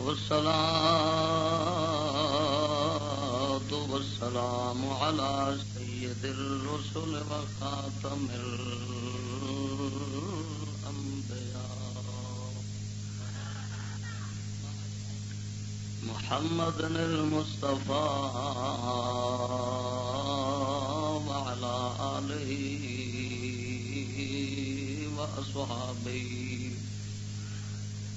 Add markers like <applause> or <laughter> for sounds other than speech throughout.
والصلاة والسلام على سيد الرسل وخاتم الأنبياء. محمد المصطفى وعلى آله وأصحابه.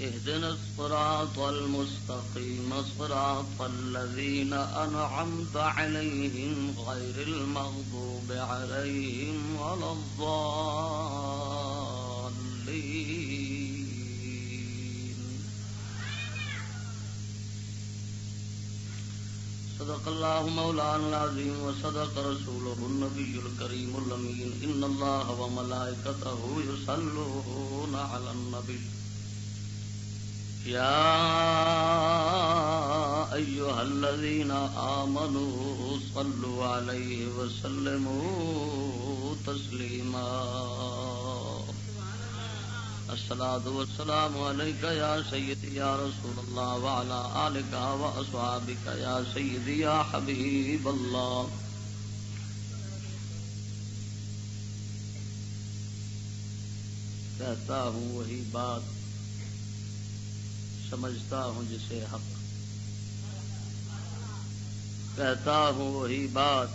اهدنا الصراط المستقيم، صراط الذين أنعمت عليهم غير المغضوب عليهم ولا الضالين. صدق الله مولانا العظيم وصدق رسوله النبي الكريم الأمين. إن الله وملائكته يصلون على النبي. يا أيها الذين آمنوا صلوا عليه وسلموا تسليما. الصلاة والسلام عليك يا سيدي يا رسول الله وعلى آلك وأصحابك يا سيدي يا حبيب الله. کہتا ہوں وہی بات سمجھتا ہوں جسے حق۔ کہتا ہوں وہی بات۔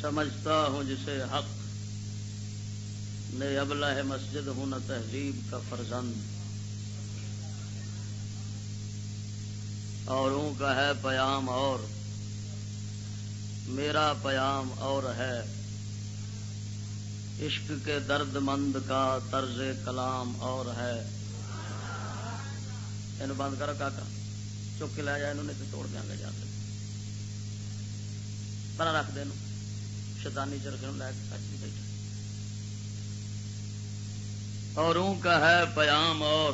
سمجھتا ہوں جسے حق۔ نے ابلہ مسجد ہوں، نہ تہذیب کا فرزند۔ اور کا ہے پیام اور۔ میرا پیام اور ہے۔ عشق کے درد مند کا طرز کلام اور ہے۔ یہ بند کرو کاکا۔ چک کے لے جائے انہوں نے تو توڑ دیا گا جا کے۔ پر رکھ دین شیطانی چرخے لے کے کچھ بھی بیٹھا۔ اور اون کا ہے پیام اور۔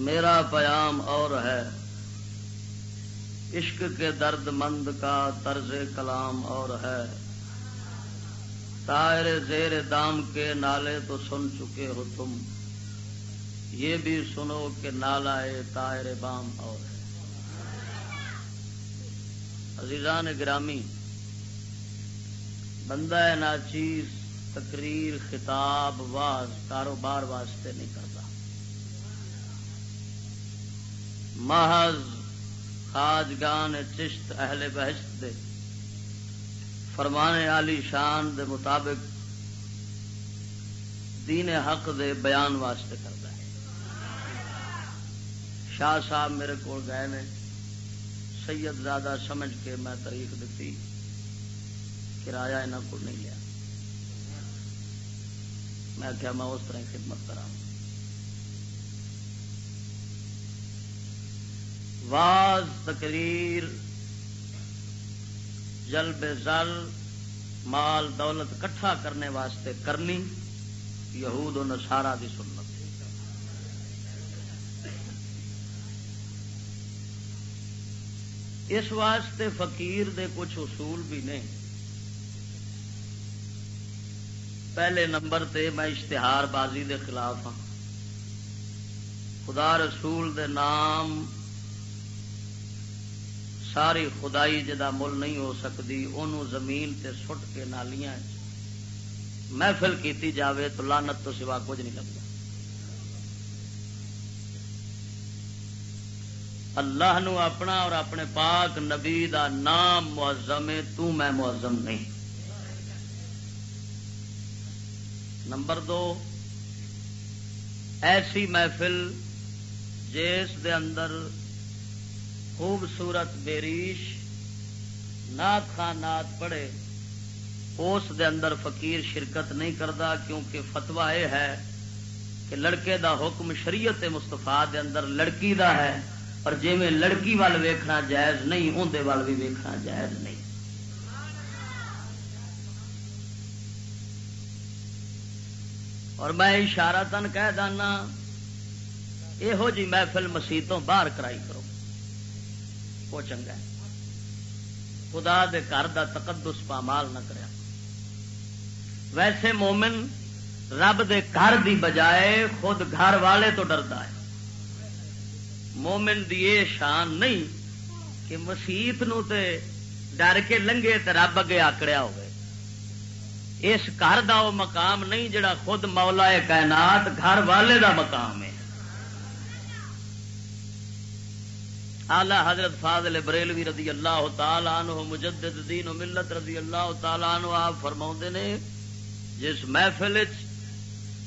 میرا پیام اور ہے۔ عشق کے درد مند کا طرز کلام اور ہے۔ تائر زیر دام کے نالے تو سن چکے ہو تم۔ یہ بھی سنو کہ نالا تائر بام اور۔ عزیزان گرامی، بندہ ناچیز، تقریر، خطاب، واز، کاروبار واسطے نہیں کرتا۔ محض خاجگان چشت اہل بہشت دے۔ فرمانے علی شان دے مطابق دین حق دے بیان واسطے کرتا۔ شاہ صاحب میرے کو گئے نے، سید زیادہ سمجھ کے میں تاریخ دیتی، کرایہ یہاں کو نہیں لیا۔ میں کیا میں اس طرح خدمت کرا واز، تقریر، جلب زل مال دولت کٹھا کرنے واسطے کرنی، یہود و نسارا دی سنت۔ اس واسطے فقیر دے کچھ اصول بھی نے پہلے نمبر تے میں اشتہار بازی دے خلاف ہاں۔ خدا رسول دے نام ساری خدائی جدا مل نہیں ہو سکتی انہوں زمین تے سٹ کے نالیاں محفل کیتی جاوے تو لانت تو سوا کچھ نہیں لگتا۔ اللہ نو اپنا اور اپنے پاک نبی دا نام معظم ہے، تو میں معظم نہیں۔ نمبر دو، ایسی محفل جس دے اندر خوبصورت بیریش نات خان نات پڑھے اس دے اندر فقیر شرکت نہیں کرتا کیونکہ فتوا یہ ہے کہ لڑکے دا حکم شریعت مستفا دے اندر لڑکی دا ہے۔ اور جی میں لڑکی وال ویکھنا جائز نہیں اندر وال بھی ویکھنا جائز نہیں۔ اور میں اشارہ تن کہہ دانا یہو جی محفل مسیتوں باہر کرائی کرو۔ وہ چنگا ہے۔ خدا دے گھر دا تقدس پامال نہ کریا ویسے مومن رب دے گھر دی بجائے خود گھر والے تو ڈردا ہے۔ مومن دی یہ شان نہیں کہ مسیت نو تے ڈر کے لنگے تے رب اگے آکڑیا ہوئے۔ اس گھر دا وہ مقام نہیں جڑا خود مولا کائنات گھر والے دا مقام ہے۔ آلہ حضرت فاضل بریلوی رضی اللہ تعالیٰ عنہ، مجدد دین و ملت رضی اللہ تعالیٰ عنہ، آپ فرما نے، جس محفل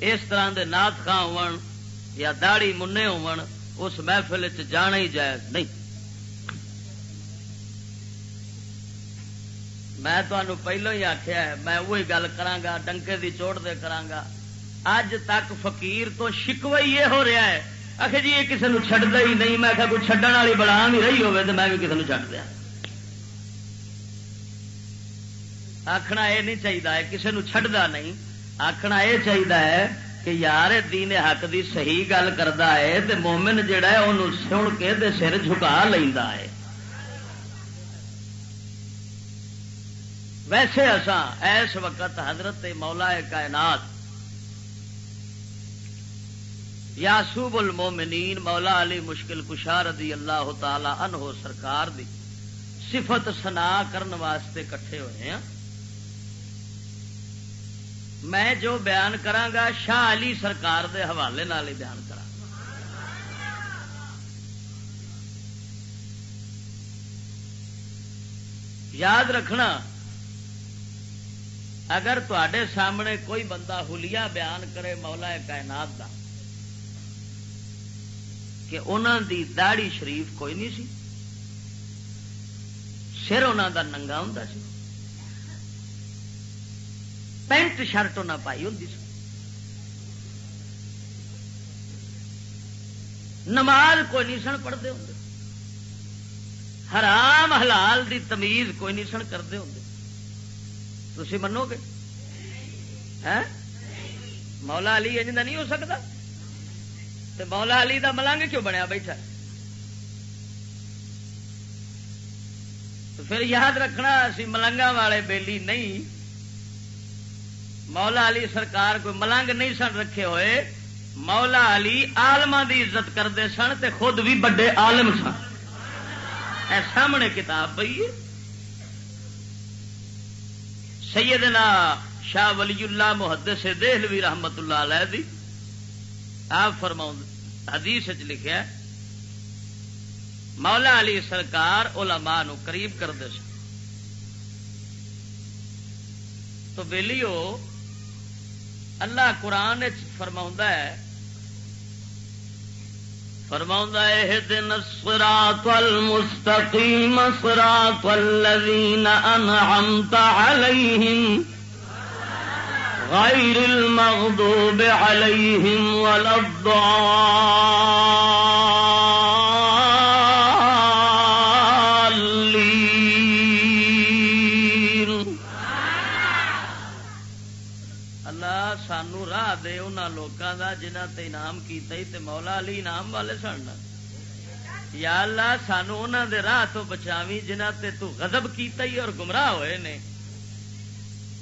اس طرح دے نات خاں ہون یا داڑی منے ہون اس محفل جانا ہی جائز نہیں۔ میں تمہوں پہلو ہی آخیا ہے، میں وہی گل کرا ڈنکے دی چوٹ دے کرا اج تک فقیر تو شکوا ہی یہ ہو رہا ہے۔ آخ جی یہ کسی چڈتا ہی نہیں۔ میں کوئی چڈن والی بڑا بھی رہی ہوے تو میں بھی کسی چڈ دیا۔ آخنا یہ نہیں چاہیے کسی نو چڈتا نہیں۔ آخنا یہ چاہیے کہ یار دین حق دی صحیح گل کرتا ہے تو مومن جہا ہے انہوں سن کے سر جھکا لینا ہے۔ ویسے اساں اس وقت حضرت مولا کائنات یاسوب المومنین مولا علی مشکل کشار رضی اللہ تعالی عنہ سرکار دی صفت سنا کرن واسطے کٹھے ہوئے ہیں۔ میں جو بیان کرانگا شاہ علی سرکار دے حوالے نال ہی بیان کرا یاد رکھنا، اگر تے سامنے کوئی بندہ ہولیا بیان کرے مولا کائنات کا کہ انہوں دی داڑی شریف کوئی نہیں سی، سر انہوں دا ننگا ہوں سی۔ پینٹ شرٹ انہیں پائی ہوں نماز کوئی نہیں سن پڑھتے ہوں حرام حلال دی تمیز کوئی نہیں سن کرتے ہوں تھی منو گے ہاں؟ مولا علی انج نہیں ہو سکتا تو مولا علی دا ملنگ کیوں بنیا بیٹھا؟ تو پھر یاد رکھنا، اسی ملنگا والے بیلی نہیں۔ مولا علی سرکار کوئی ملنگ نہیں سن رکھے ہوئے، مولا علی آلما دی عزت کرتے سن تے خود بھی بڑے آلم سن۔ اے سامنے کتاب پی سیدنا شاہ ولی اللہ محدث دہلوی رحمت اللہ علیہ دی، آپ فرماؤں، حدیث لکھا مولا علی سرکار علماء نو قریب کرتے سن۔ تو بےلیو اللہ قرآن فرما ہے فرما ہے دن سرات المستقیم سرات الذین انعمت علیہم غير المغضوب عليهم ولا الضالين راہ لوگوں کا جنہ تے انعام کیتا تے مولا علی انعام والے سن یا اللہ سانو انہوں دے راہ تو بچاوی جنہ تے تو غضب کیتا اور گمراہ ہوئے نے۔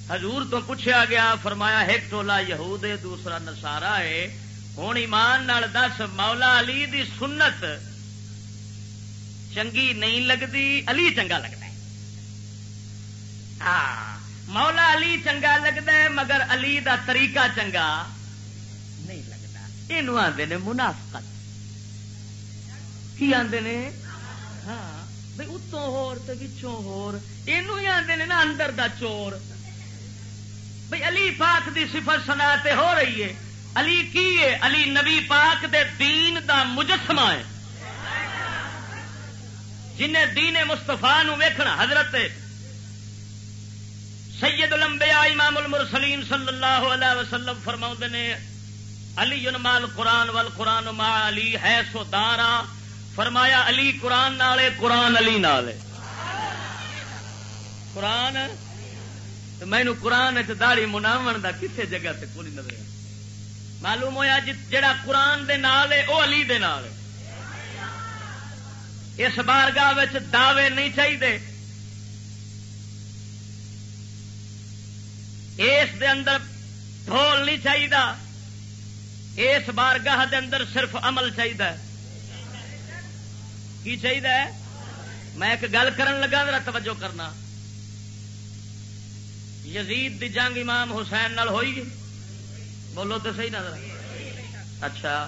حضور تو پوچھا گیا، فرمایا، ایک ٹولا یہود ہے، دوسرا نسارا ہے۔ ہوں ایمان نال دس، مولا علی دی سنت چنگی نہیں لگتی علی چنگا لگتا ہے۔ ہاں مولا علی چنگا لگتا ہے، مگر علی دا طریقہ چنگا۔ یہ آتے نے منافقت کی آتے نے ہاں بھائی اتوں ہو آتے نے نا اندر دا چور بھائی علی پاک دی صفت سنا ہو رہی ہے علی کی ہے علی نبی پاک دے دین دا مجسمہ ہے جنہیں دین مستفا ویکھنا حضرت سید الانبیاء امام المرسلین صلی اللہ علیہ وسلم فرما نے علی مال قرآن وال قرآن ما علی ہے سو دارا۔ فرمایا علی قرآن نالے، قرآن علی نالے۔ قرآن؟ مینو قرآن داڑی مناو دا کسے جگہ سے کوئی نظر معلوم ہوا جی جڑا قرآن دے نال ہے وہ علی دے نال ہے اس بارگاہ دعوے نہیں چاہیے اس دے اندر ڈھول نہیں چاہیے اس بارگاہ دے اندر صرف عمل چاہیے کی چاہیے میں ایک گل کرن لگا، ذرا توجہ کرنا۔ یزید دی جنگ امام حسین نال ہوئی گی بولو تو صحیح نظر اچھا۔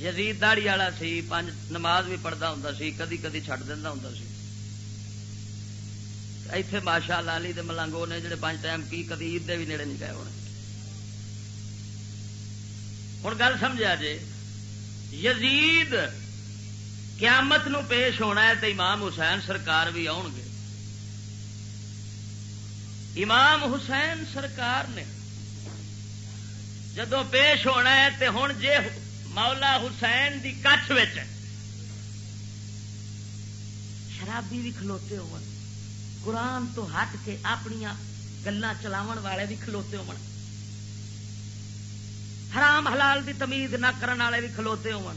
یزید داڑی والا سی پانچ نماز بھی پڑھتا ہوں سی، کدی کدی چڈ دینا ہوں سی۔ ایتھے ماشاء لالی دے ملنگو نے جڑے پانچ ٹائم کی، کدی عید دے بھی نیڑے نہیں گئے ہونے۔ ہوں گل سمجھا جی یزید قیامت نو پیش ہونا ہے تو امام حسین سرکار بھی آؤ گے۔ امام حسین سرکار نے جدو پیش ہونا ہے تو ہوں جے مولا حسین دی کچھ شرابی بھی کھلوتے ہو قرآن تو ہٹ کے اپنی گلا چلاو والے بھی کھلوتے ہو حرام حلال دی تمیز نہ کرن والے بھی کھلوتے ہو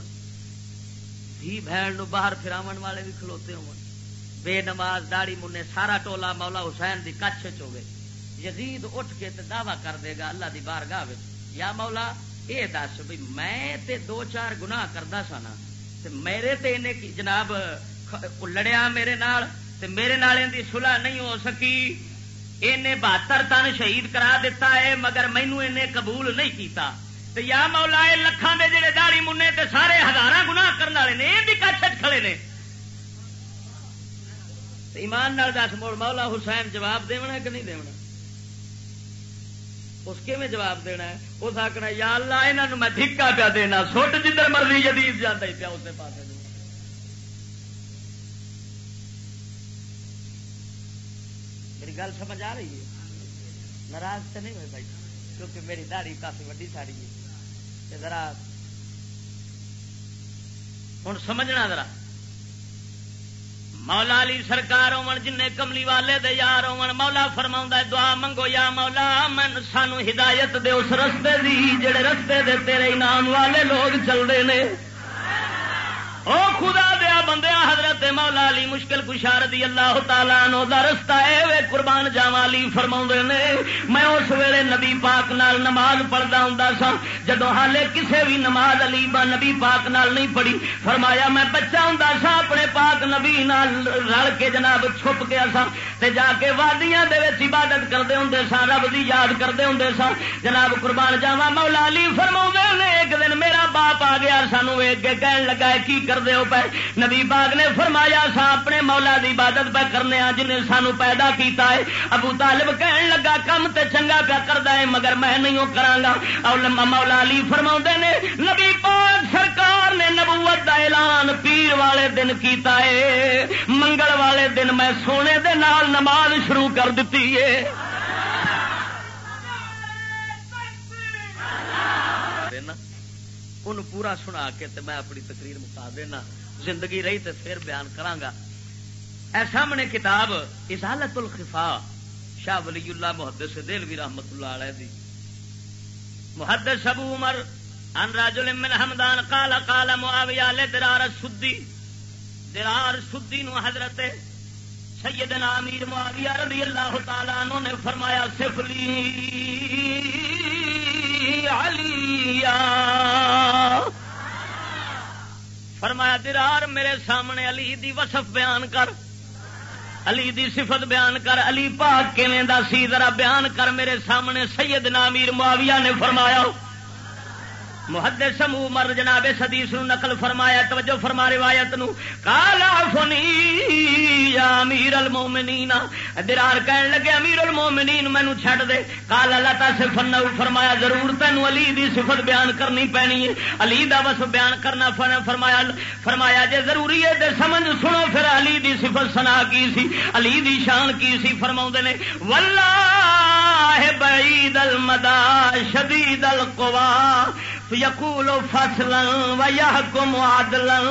دھی بہن نو باہر پھراو والے بھی کھلوتے ہو بے نماز داڑی منے سارا ٹولا مولا حسین دی کچھ چوے یزید اٹھ کے تے دعوی کر دے گا اللہ دی بار گاہ یا مولا یہ دس بھائی میں تے دو چار گنا کرتا سا نا، تے میرے تے انہیں جناب لڑیا میرے نال، تے میرے نال دی سلح نہیں ہو سکی۔ انہیں بہتر تن شہید کرا دیتا ہے، مگر مینو انہیں قبول نہیں کیتا۔ تے یا مولا یہ لکھان دے جڑے داڑی منے تے سارے ہزار گنا کرنے والے نے یہ بھی کچھ کھڑے نے۔ ایمان نال دس موڑ، مولا حسین جواب دیونا کہ نہیں دیونا؟ اس کے میں جواب دینا ہے؟ اس آخنا یا اللہ یہاں میں دھکا پیا دینا، سٹ جدھر مرضی جدید جانا ہی پیا اس پاس میری گل سمجھ آ رہی ہے؟ ناراض تو نہیں ہوئے بھائی؟ کیونکہ میری داڑھی کافی وڈی ساڑی ہے۔ ذرا ہوں سمجھنا ذرا۔ مولا علی سرکار جن کملی والے دے یار مولا فرما دعا منگو یا مولا، من سانو ہدایت دے اس رستے دی، جڑے رستے دے تیرے انعام والے لوگ چلتے ہیں او خدا دیا بندیا حضرت مولا علی مشکل کشار دی اللہ تعالیٰ نو دا رستہ اے وے قربان جاوا علی فرما نے۔ میں اس ویلے نبی پاک نال نماز پڑھتا ہوں سا جدو حالے کسے بھی نماز علی با نبی پاک نال نہیں پڑھی، فرمایا میں بچہ ہوں سا، اپنے پاک نبی نال رل کے جناب چھپ گیا سا تے جا کے وادیاں دے وچ عبادت کرتے ہوں سا، رب دی یاد کرتے ہوں سا۔ جناب قربان جاوا مولا علی فرما نے، ایک دن میرا باپ آ گیا سانو ایک کہن لگا کی کرتے ہو پہ۔ نبی باغ نے فرمایا، سا اپنے مولا دی عبادت پہ کرنے جنہیں سانو پیدا کیتا ہے۔ ابو طالب کہن لگا، کم تے چنگا پیا کرتا ہے، مگر میں نہیں وہ کرا مولا علی فرما نے، نبی پاک سرکار نے نبوت دا اعلان پیر والے دن کیتا ہے۔ منگل والے دن میں سونے دے نال نماز شروع کر دیتی ہے۔ ان پورا سنا کے تے میں اپنی تقریر مکا دینا زندگی رہی تے پھر بیان کرانگا اے سامنے کتاب ازالت الخفا شاہ ولی اللہ محدث دلوی رحمت اللہ علیہ دی محدث ابو عمر ان راجل من حمدان قال قال معاویہ لے درار سدی درار سدی نو حضرت سیدنا امیر معاویہ رضی اللہ تعالی عنہ نے فرمایا سفلی علی فرمایا، درار میرے سامنے علی دی وصف بیان کر۔ علی دی صفت بیان کر۔ علی پاک کیویں دا سی؟ ذرا بیان کر۔ میرے سامنے سید نامیر معاویہ نے فرمایا محدث سمو مر جناب حدیث نو نقل فرمایا، توجہ فرما روایت نو۔ کالا فنی یا امیر المومنین۔ درار کہن لگے، امیر المومنین مینو چھڈ دے۔ کالا لتا سے فرمایا، ضرور تینو علی دی صفت بیان کرنی پینی ہے۔ علی دا وصف بیان کرنا فرمایا فرمایا جے ضروری ہے تے سمجھ سنو، پھر علی دی صفت سنا کی سی، علی دی شان کی سی فرماوندے نے۔ واللہ بعید المدى شدید القوا۔ یقول فصلا و یحکم عدلا.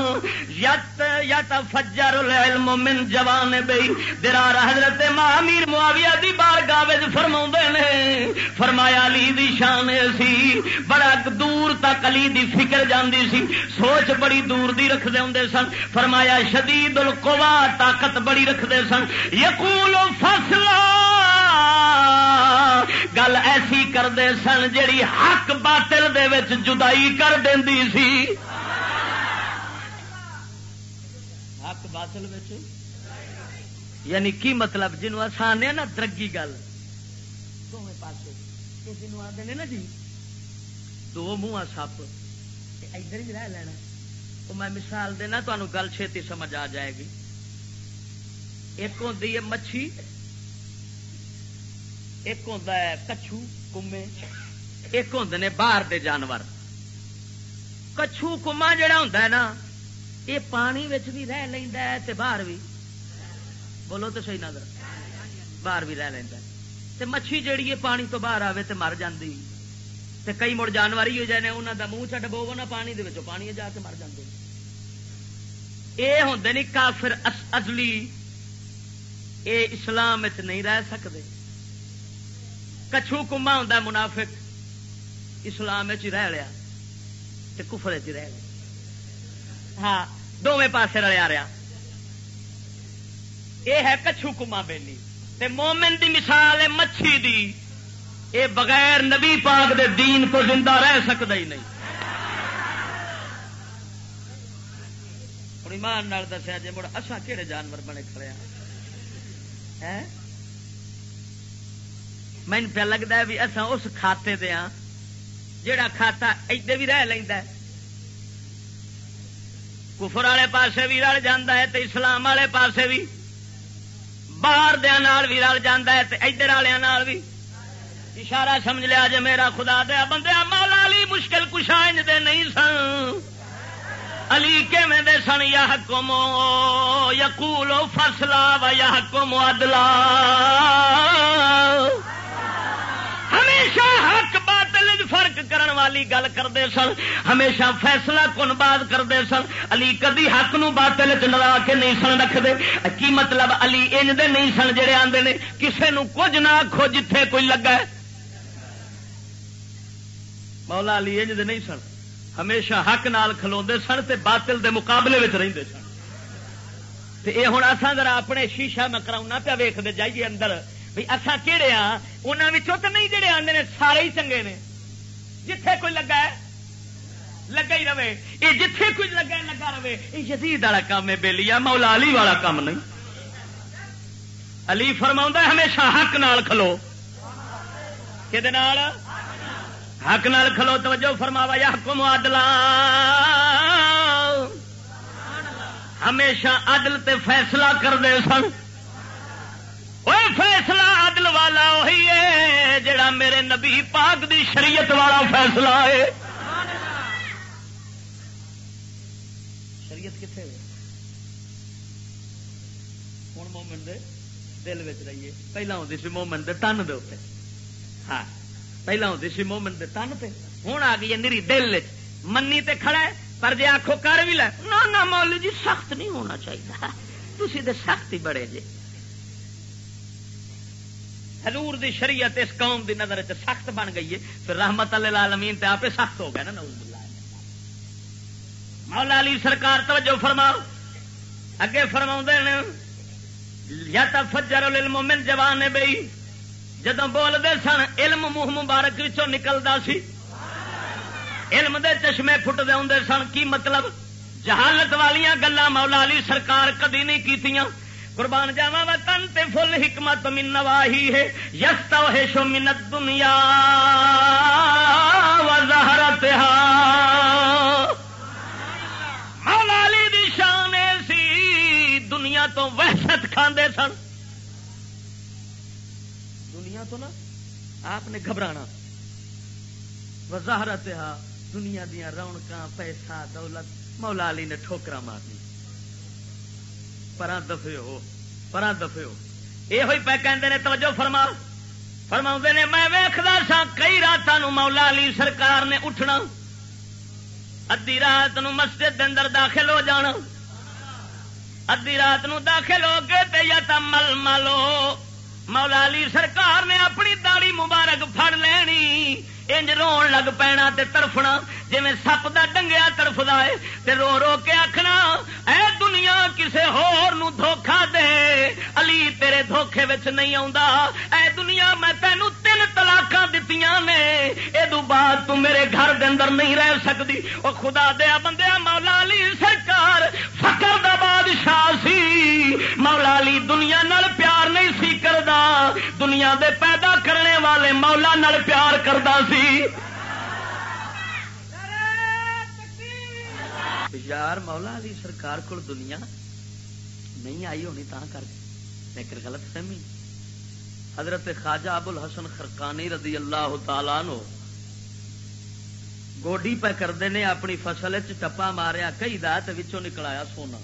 یت یتفجر العلم من جوان بی درار حضرت امیر معاویہ دی بارگاہ وچ فرماوندے نے، فرمایا علی دی شان سی، بڑا دور تک علی دی فکر جاندی سی، سوچ بڑی دور دی رکھدے ہوندے سن، فرمایا شدید القوا طاقت بڑی رکھدے سن، یقول فصلا گل ایسی کرتے سن جیڑی حق باطل دے وچ جدائی کر دینی سی۔ حق باطل وچ؟ یعنی کی مطلب؟ جنوب آسان نا درگی گل۔ دونوں پاس جنوب آتے نا جی۔ دو منہ سپ۔ ادھر ہی رہ لینا۔ تو میں مثال دینا تمہیں گل چھتی سمجھ آ جائے گی۔ ایک ہوتی ہے مچھی۔ ایک ہوتا ہے کچھو کمے، ایک ہوں نے باہر دے جانور۔ کچھو کما جڑا ہوں نا یہ پانی بھی رہ لینا ہے باہر بھی بولو تو صحیح نظر۔ باہر بھی رہ لینا تے مچھی جیڑی ہے پانی تو باہر آئے تو مر جاتی تے کئی مڑ جانور ہی ہو جائے انہوں کا منہ چ ڈبو نا پانی دے پانی جا کے مر جاتے یہ ہوں نہیں کافر اصلی اے اسلام نہیں رہ سکتے کچھو کما ہوں منافق، اسلام رہ لیا کفر چ رہ لیا ہاں دونوں پاسے رلیا رہا یہ ہے کچھو کما بیلی تے مومن دی مثال ہے مچھی دی۔ اے بغیر نبی پاک دے دین کو زندہ رہ سکتا ہی نہیں۔ ایمان دسیا جی مڑ اصا کہڑے جانور بنے کھڑے ہاں؟ ہیں؟ مین پہ لگتا ہے بھی اصا اس کھاتے دے ہاں جڑا کھاتا ادے بھی رہ لینا کفر والے پاسے بھی رل جا ہے تو اسلام والے پاسے بھی باہر دیا بھی رل جا ہے تو ادھر والوں بھی اشارہ سمجھ لیا جی میرا خدا دیا بندے مولا علی مشکل کشا دے نہیں سن علی کیویں دے سن یا حکمو یقول فصلا و یا حکم ادلا ہمیشہ حق باطل فرق کرن والی گل کرتے سن، ہمیشہ فیصلہ کن بات کرتے سن۔ علی کدی حق نو باطل چ لڑا کے نہیں سن رکھتے کی مطلب علی انج دے نہیں سن جڑے آندے نے؟ کسے نو کچھ نہ آخو جتھے کوئی لگا ہے۔ مولا علی انج دے نہیں سن۔ ہمیشہ حق نال کھلو سن تے باطل دے مقابلے رہتے سن۔ یہ ہوں اصا ذرا اپنے شیشہ میں کراؤنا پیا ویختے جائیے اندر۔ بھی اصا کہڑے ہاں انہوں تو نہیں جڑے آتے سارے ہی چنگے نے۔ جتھے کوئی لگا ہے، لگا ہی رہے۔ یہ جتھے کوئی لگا ہے، لگا رہے۔ یہ جدید والا کام ہے، بے لیا مولا علی والا کام نہیں۔ علی فرما ہمیشہ حق نال کھلو۔ کہ حق نال کھلو، توجہ فرماوا یا حکم عدلا۔ ہمیشہ عدل تے فیصلہ کرتے سن۔ وہ فیصلہ عدل والا وہی ہے جڑا میرے نبی پاک دی شریعت والا فیصلہ ہے شریعت کتنے ہوں مومن دے دل رہیے پہلا ہوتی سی مومن دے تن دے ہاں پہلا ہوتی سی مومن دے تن پہ ہوں آ گئی نری دل منی تے کھڑا ہے پر جی آخو کر بھی لے نہ مول جی سخت نہیں ہونا چاہیے تھی تو سخت ہی بڑے جی حضور دی شریعت اس قوم دی نظر سخت بن گئی ہے۔ پھر رحمت اللہ تے آپ سخت ہو گیا نا مولا علی سرکار توجہ فرما اگے فرما یا تو فجر المومن جوان بئی۔ جدو بولتے سن، علم منہ مبارک نکلتا سی۔ علم دے چشمے فٹتے ہوں سن، کی مطلب؟ جہالت والیاں گلا مولا علی سرکار کدی نہیں کیتیاں۔ قربان جاوا و تن تے فل حکمت من نواہی ہے۔ یس ہے شو منت دنیا و زہرتہا۔ مولا علی دی شان سی، دنیا تو وحشت کھاندے سن۔ دنیا تو نا آپ نے گھبرانا۔ وزارت دنیا دیا رونق پیسہ، دولت، مولا علی نے ٹھوکرا مارنی پرا دفے ہو پرا دفے ہو یہ ہوئی پہ کہتے ہیں توجہ فرما فرما نے میں ویختا سا کئی راتوں مولا علی سرکار نے اٹھنا ادی رات نو مسجد دے اندر داخل ہو جانا ادی رات نو داخل ہو کے تے یا تمل ملو مولا علی سرکار نے اپنی داڑی مبارک پھڑ لینی انج رو لگ پینا تے ترفنا جی سپ دا ڈنگیا ترفدا ہے، تے رو رو کے آخنا اے دنیا کسے ہور نو دھوکھا دے، علی تیرے دھوکھے وچ نہیں آوندا۔ اے دنیا، میں تینو تین طلاقاں دتیاں نے اے دو بعد تو میرے گھر دے اندر نہیں رہ سکدی۔ او خدا دیا بندیا، مولا علی سرکار فقر دا بادشاہ سی مولا علی دنیا نال پیار نہیں سی کردا، دنیا دے پیدا کرنے والے مولا نال پیار کردا سی۔ یار، مولا علی سرکار کو دنیا نہیں آئی ہونی تا کر لیکن غلط فہمی۔ حضرت خواجہ ابو الحسن خرکانی رضی اللہ تعالی نو گوڈی پہ کرتے نے اپنی فصل ٹپا ماریا، کئی دات نکل آیا سونا۔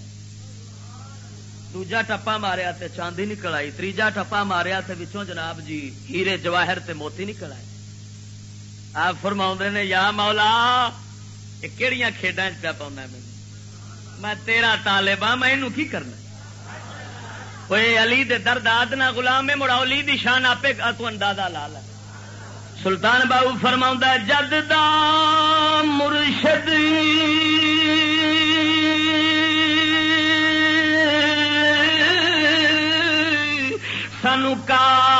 دوجا ٹپا ماریا تے چاندی نکل آئی تیجا ٹپا ماریا تے وچوں جناب جی ہیرے جواہر تے موتی نکل آئے آپ فرما نے یا مولا یہ کہڑی کھیڈا پیا پاؤں میں تیرا طالبہ میں کی کرنا کوئی علی دے درداد نہ غلام مڑا علی دی شان آپ تو اندازہ لا لا سلطان بابو فرما جد دا مرشد کا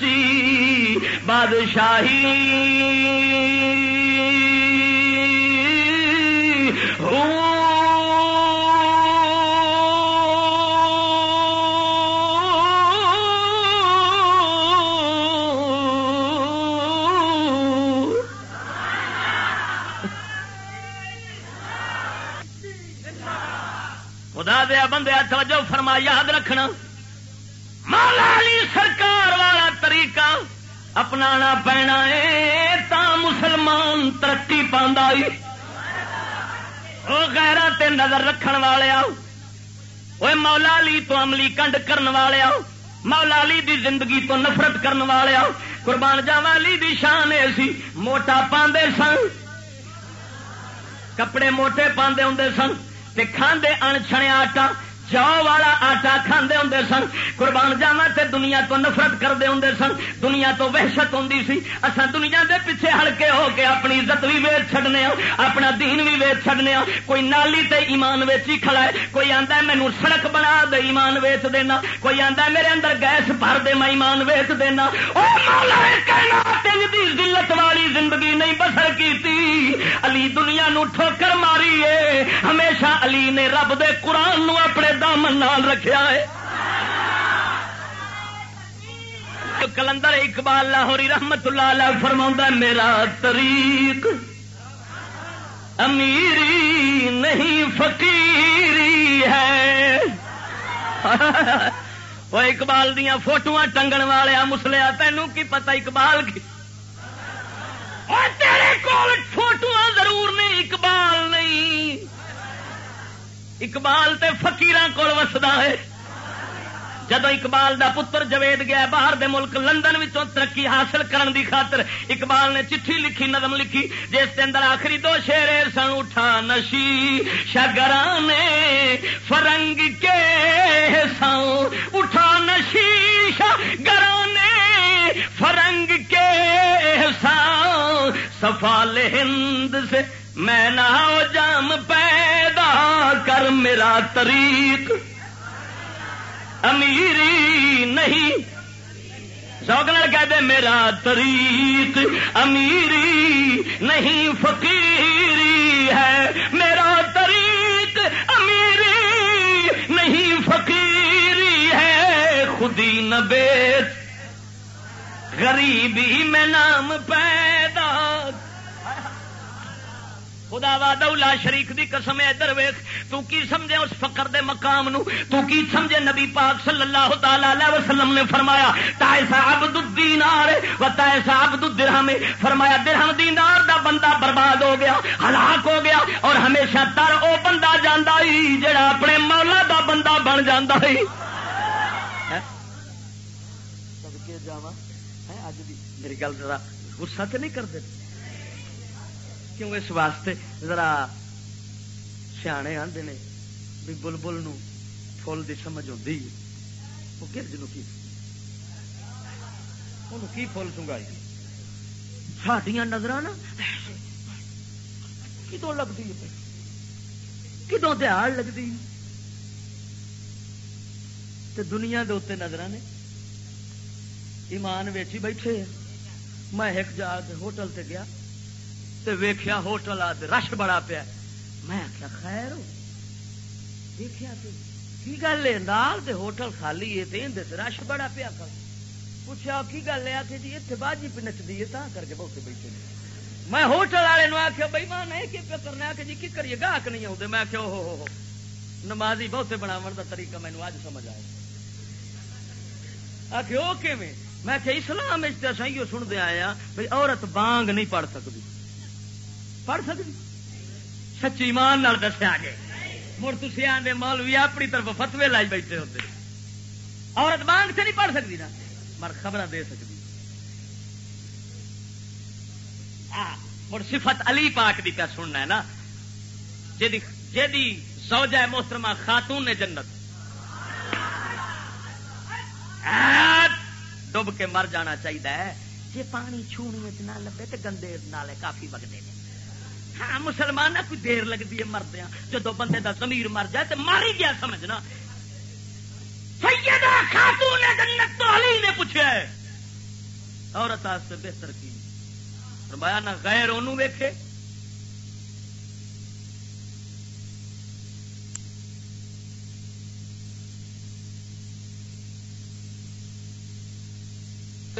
سچی بادشاہی دیا بندے توجہ فرما یاد رکھنا۔ اپنا پینا ہے، تا مسلمان ترقی پہ گہرا تے نظر رکھن والے وہ مولا علی تو عملی کنڈ کرن والے مولا علی دی زندگی تو نفرت کرن والے قربان جاوا علی دی شان سی، موٹا پاندے سن۔ کپڑے موٹے پاندے ہوں سن۔ تے کھاندے ان چھڑیا آٹا۔ جو والا آٹا کھاندے ہوں سن، قربان جاوا تے دنیا تو نفرت کرتے ہوں سن، دنیا تو وحشت ہوں سی۔ اصا دنیا دے پیچھے ہلکے ہو کے اپنی عزت بھی ویچ چڈنے ہاں، اپنا دین بھی ویچ چڈنے ہاں۔ کوئی نالی تے ایمان ویچی کھڑا ہے، کوئی آتا مینو سڑک بنا دے ایمان ویچ دینا۔ کوئی آتا میرے اندر گیس بھر دے میں ایمان ویچ دینا۔ ذلت والی زندگی نہیں بسر کی علی دنیا نو ٹھوکر ماری ہے ہمیشہ علی نے رب دے قرآن نو اپنے دامن نال رکھیا ہے۔ کلندر اقبال لاہوری رحمت اللہ علیہ فرما میرا طریق امیری نہیں، فقیری ہے۔ <laughs> وہ اقبال دیا فوٹو ٹنگن والے مسلیا، تینوں کی پتا اقبال کی؟ تیرے کول فوٹو ضرور نہیں، اقبال نہیں۔ اقبال تے فکیر کول وسدا ہے۔ جدو اقبال دا پتر جوید گیا باہر دے ملک لندن وچوں ترقی حاصل کرن دی خاطر اقبال نے چٹھی لکھی، نظم لکھی، جس کے اندر آخری دو شیر سن، اٹھا نشی شگرانے فرنگ کے ساؤ اٹھا نشی شگرانے فرنگ کے ساؤ سفال ہند سے میں نہ ہو جام پیدا کر میرا طریق۔ امیری نہیں۔ سوگنر کہہ دے میرا طریق۔ امیری نہیں، فقیری ہے میرا طریق۔ امیری نہیں، فقیری ہے خودی نبیت غریبی میں نام پیدا خدا وا دولا شریف دی قسم ادھر ویخ تو کی سمجھے اس فقر دے مقام نو؟ تو کی سمجھے نبی پاک صلی اللہ تعالی علیہ وسلم نے فرمایا، تائسا عبد الدینار و تائسا عبد الدرہم۔ فرمایا، درہم دینار دا بندہ برباد ہو گیا، ہلاک ہو گیا، اور ہمیشہ تر او بندہ جاندا ہی، جڑا اپنے مولا دا بندہ بن جاندا ہی۔ میری گل ذرا غصہ تو نہیں کرتے کیوں اس واسطے؟ ذرا سیانے آتے نے بھی بلبل فل کی سمجھ آتی وہ گرج کی؟ کی فل چنگائی سڈیا نظر نا کتوں لگتی ہے؟ کتوں دیہڑ لگتی دنیا کے اتنے نظر نے ایمان ویچی بیٹھے میں ایک جا کے ہوٹل تے گیا۔ تے ویخیا ہوٹل آ رش بڑا پیا میں آخیا خیر دیکھا کی گل ہے؟ نال دے ہوٹل خالی ہے رش بڑا پیا کر پوچھا کی گل ہے؟ آخر جی اتنے باجی پہ نچتی ہے تا کر کے بہت بیٹھے میں ہوٹل والے آخیا بھائی ماں نہیں کرنا؟ آ جی کی کریے؟ گاہک نہیں آتے میں آخیا ہو ہو نمازی بہتے بناو کا طریقہ مینو اج سمجھ آیا۔ آخ میں کہ اسلام یہ سنتے آیا بھائی عورت بانگ نہیں پڑھ سکتی پڑھ سکتی سچی مان دسیا گے مڑ تھی آدھے مولوی اپنی طرف فتوے لائی بیٹھے ہوتے عورت بانگ سے نہیں پڑھ سکتی نا؟ مر خبر دے سکتی۔ مڑ صفت علی پاک دی پہ سننا ہے نا؟ جی سوجا محترمہ خاتون نے جنت۔ ڈب کے مر جانا چاہیے جی پانی چھونی نہ لبے تو گندے نالے کافی وگتے ہیں ہاں مسلمان کوئی دیر لگتی ہے مردیا جب بندے کا زمیر مر جائے تو مار ہی گیا، سمجھنا؟ سیدہ خاتون جنت تو علی نے پوچھا ہے۔ عورت سے بہتر کی؟ فرمایا، نہ غیر انہوں ویکھے۔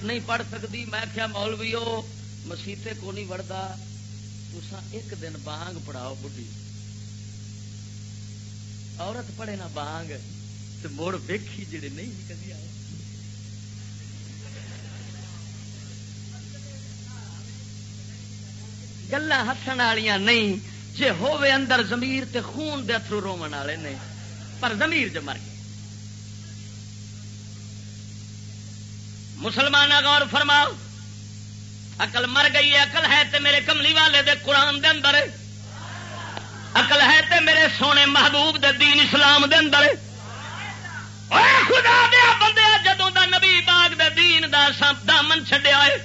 نہیں پڑھ سکتی، میں کیا مولوی ہو مسیطے کو نہیں وڑتا تسا ایک دن بانگ پڑھاؤ بڑھی عورت پڑھے نا بانگ تو مڑ ویکھی جڑے نہیں کدی آئے گلا ہسن والیا نہیں جی ہوے اندر زمیر تے خون دے اترو رومن والے نے، پر زمیر جو مر گئے مسلمان غور فرماؤ۔ اقل مر گئی ہے اقل ہے تے میرے کملی والے دے قرآن دے اندر۔ اقل ہے تے میرے سونے محبوب دے دین اسلام دے اندر۔ خدا دیا بندے، جدوں دا نبی باغ دے دین دا دامن چھڈیا ہے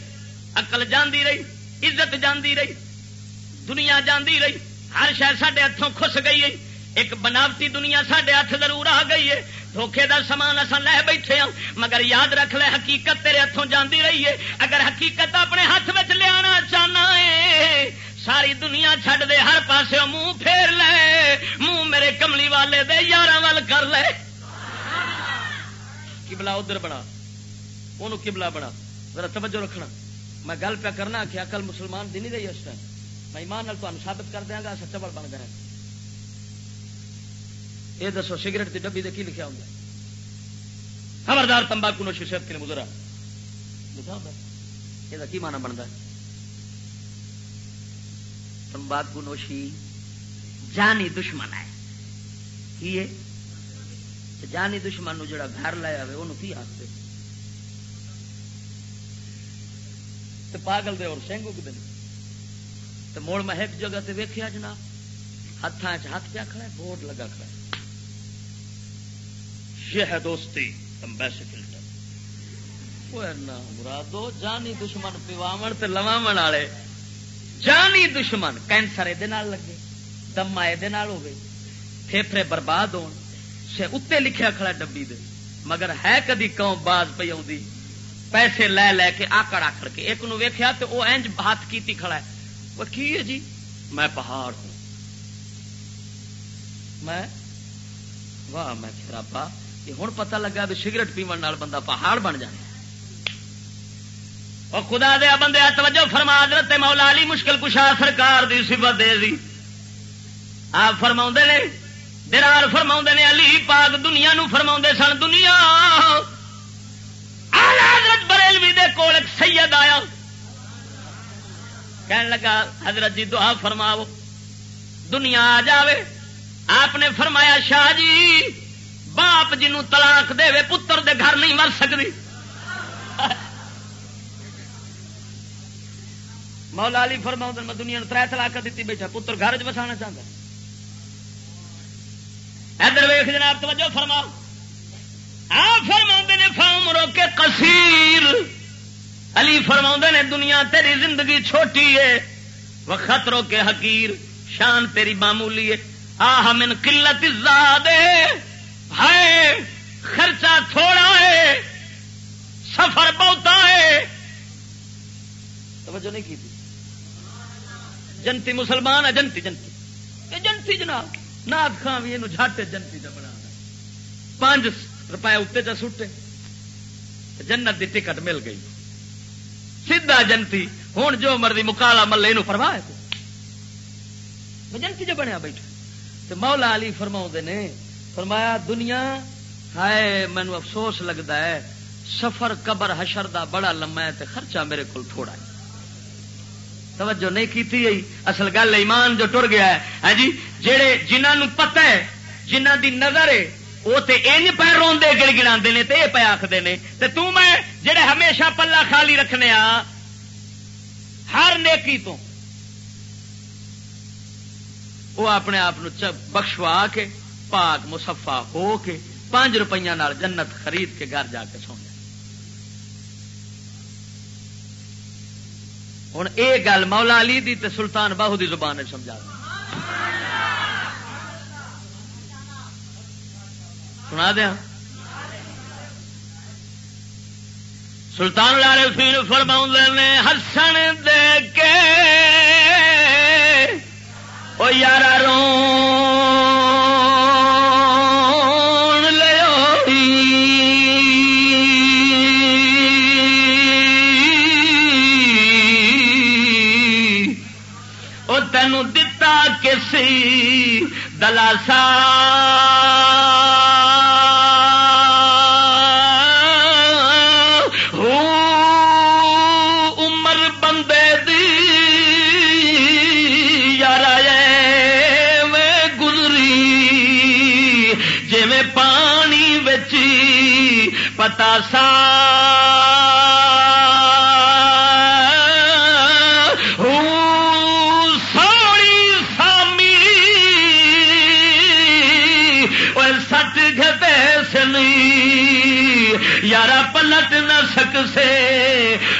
اقل جاندی رہی، عزت جاندی رہی، دنیا جاندی رہی، ہر شہر سڈے ہاتھوں خس گئی ایک بناوٹی دنیا سڈے ہاتھ ضرور آ گئی ہے۔ دھوکھے دا سامان اصل لے بیٹھے ہوں مگر یاد رکھ لے، حقیقت تیرے ہاتھوں جاندی رہی ہے۔ اگر حقیقت اپنے ہاتھ میں لیا چاہنا ہے، ساری دنیا چھڈ دے، ہر پاسے منہ پھیر لے۔ منہ میرے کملی والے دے یار وال کر لے۔ کبلا ادھر بنا وہ کبلا بنا۔ ذرا توجہ رکھنا۔ میں گل پہ کرنا کہ اکل مسلمان دی نہیں رہی اس ٹائم۔ میں ایمان تمہیں ثابت کر دیا گا، سچا بل بن گیا یہ دسو، سگریٹ کی ڈبی کی لکھا ہوں خبردار تمباکو نوشی صحت کے لیے مزرا یہ مانا بنتا ہے؟ تمباکو نوشی جانی دشمن ہے۔ کی جانی دشمن جڑا گھر لایا ہوئے انہوں کی آخر پاگل دے اور سنگ اگتے تو موڑ میں ایک جگہ تے ویکھیا جناب ہاتھ ہاتھ پیا کھڑا ہے، بورڈ لگا کھڑا ہے۔ یہ ہے دوستی امبیس فلٹر مرادو، جانی دشمن پیواو تے لواو والے جانی دشمن کینسر یہ لگے دما یہ ہوگی پھیفڑے برباد ہو اتنے لکھیا کھڑا ڈبی دے۔ مگر ہے کدی قوم باز پی آئی پیسے لے لے کے آکڑ آکڑ کے۔ ایک نو ویخیا تو وہ اینج ہاتھ کیتی کھڑا ہے۔ وہ کی ہے جی؟ میں پہاڑ ہوں۔ میں؟ واہ، میں خرابا یہ ہوں پتہ لگا بھی سگریٹ پیمن بندہ پہاڑ بن جائے۔ اور خدا دیا بندے توجہ فرما، حضرت مولا علی مشکل کشا سرکار دی صفت دے دی۔ آپ فرما نے، درار فرما نے، علی پاک دنیا نو فرما سن، دنیا۔ حضرت بریلوی دے کول ایک سید آیا۔ کہنے لگا، حضرت جی دعا فرماو دنیا آ جاوے۔ آپ نے فرمایا، شاہ جی باپ جنوں طلاق دے وے، پتر دے گھر نہیں مر سکتی مولا علی فرما میں دنیا نے تر طلاق دیتی بیٹھا، پتر گھر چ بسانا چاہتا ادھر ویخ جناب، توجہ فرماؤ۔ آپ فرما نے فام روکے کثیر علی فرما نے، دنیا تیری زندگی چھوٹی ہے۔ وہ خطروں کے حقیر، شان تیری معمولی ہے۔ آہ، من قلت زاد ہے خرچہ تھوڑا ہے، سفر بہتا ہے۔ توجہ نہیں کی جنتی مسلمان ہے، جنتی جنتی۔ جنتی جناب ناد خان بھی یہ جھٹ جنتی کا بنا پانچ روپئے اتنے چ سٹے۔ جنت کی ٹکٹ مل گئی۔ سیدا جنتی ہوں جو مرضی مکالا ملے یہ پرواہ جنتی جو بنیا بیٹھا۔ تو مولا علی فرما نے فرمایا، دنیا، ہائے، مینو افسوس لگتا ہے۔ سفر، قبر، حشر دا بڑا لما ہے تے خرچہ میرے کو تھوڑا ہے۔ توجہ نہیں کی اصل گل ایمان جو ٹر گیا ہے۔ ہاں جی جہے جنہوں پتہ ہے جنہ دی نظر ہے، وہ تو انج پہ روندے، گڑ گڑا نے تو یہ پہ آخر نے۔ تو میں جڑے ہمیشہ پلا خالی رکھنے آ، ہر نیکی تو، وہ اپنے آپ بخشوا کے پاک مسفا ہو کے پانچ روپیہ جنت خرید کے گھر جا کے سو جائے ہوں یہ گل مولا علی دی تے سلطان باہو دی زبان سمجھا سنا دیا ہاں؟ سلطان لال فیل فرما نے ہسن دے کے او یار رو۔ سی دلاسا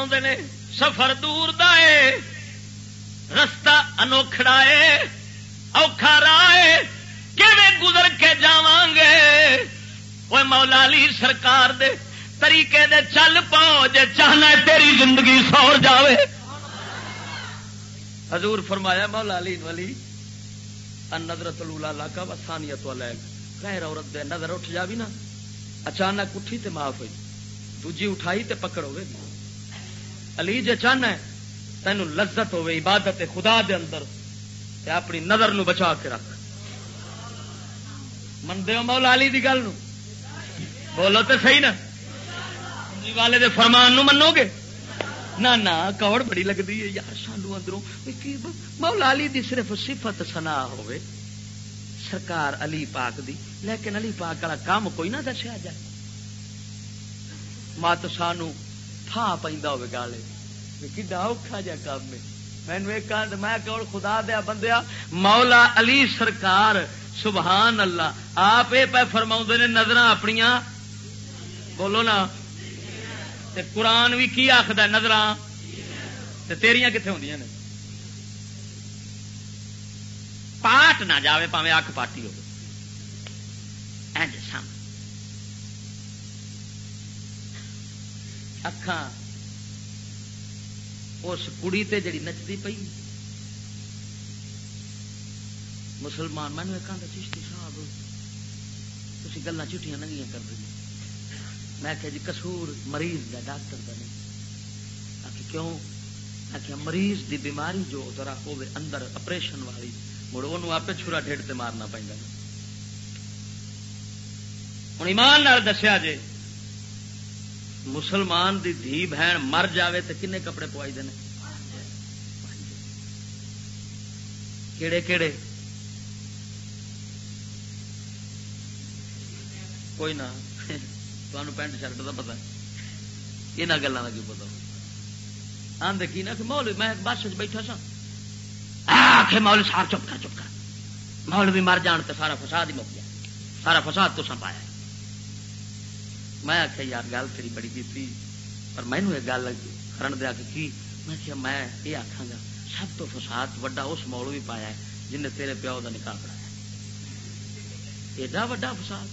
فرما نے، سفر دور دے رستہ انوکھڑا ہے، اوکھا رائے گزر کے جا گے؟ وہ مولا علی سرکار دے طریقے دے چل پاؤ، جے چاہنا تیری زندگی سور جاوے۔ حضور فرمایا، مولا علی ولی نظر تلولا لا کا وسانیت والا غیر عورت دے نظر اٹھ جا بھی نا، اچانک اٹھی تے معاف ہوئی۔ دوجی اٹھائی تے پکڑ ہوئے علی جے چاہنا ہے تینوں لذت ہوئے عبادت خدا دے اندر، تے اپنی نظر نو بچا کے رکھ۔ منتے ہو مولا علی دی گل نو؟ بولو تو صحیح نا؟ والے دے فرمان نو منو گے؟ نہ نہ کوڑ بڑی لگتی ہے، یار سانو اندروں۔ مولا علی دی صرف صفت سنا ہوئے، سرکار علی پاک دی، لیکن علی پاک والا کام کوئی نہ دسیا جائے۔ مت سانو تھا پہ ہوے گالے کھا اوکھا جا کام ہے مینو میں کول خدا دیا بندیا مولا علی سرکار سبحان اللہ آپ یہ پہ فرما نے نظر اپنی بولو نا تے قرآن بھی کی آخد نظر تیریاں کتنے ہوں نے پاٹ نہ جاوے پاوے اک پاٹی ہو اکھان اس کڑی تے جڑی نچتی پئی مسلمان مینو ایک آدھا چشتی صاحب تھی گلا چٹیاں ننگیاں کر دیں میں کہ جی کسور مریض دا ڈاکٹر کا نہیں آخ کیوں آخیا مریض دی بیماری جو ذرا ہوے اندر اپریشن والی مڑ وہ آپ چھرا ڈیڑھ تے مارنا پہ ہوں ایمان نال دسیا جے مسلمان دی دھی بہن مر جاوے تو کنے کپڑے پوائی دے کیڑے کیڑے؟ کوئی نہ تمہیں پینٹ شرٹ کا پتا یہاں گلوں کا کی پتا آدھے کی نا کہ مول میں بس بیٹھا سا آخ مول سار چپ کر چپ کر۔ مول بھی مر جان تو سارا فساد ہی مک گیا۔ سارا فساد تو سنپایا میں آخیا یار، گل تیری بڑی کی پر مینو یہ گل کرن دیا کہ کی؟ میں کیا میں یہ آخا گا، سب تو فساد وڈا اس مول بھی پایا ہے جن نے تیرے پیو کا نکاح پڑایا ایڈا وڈا فساد۔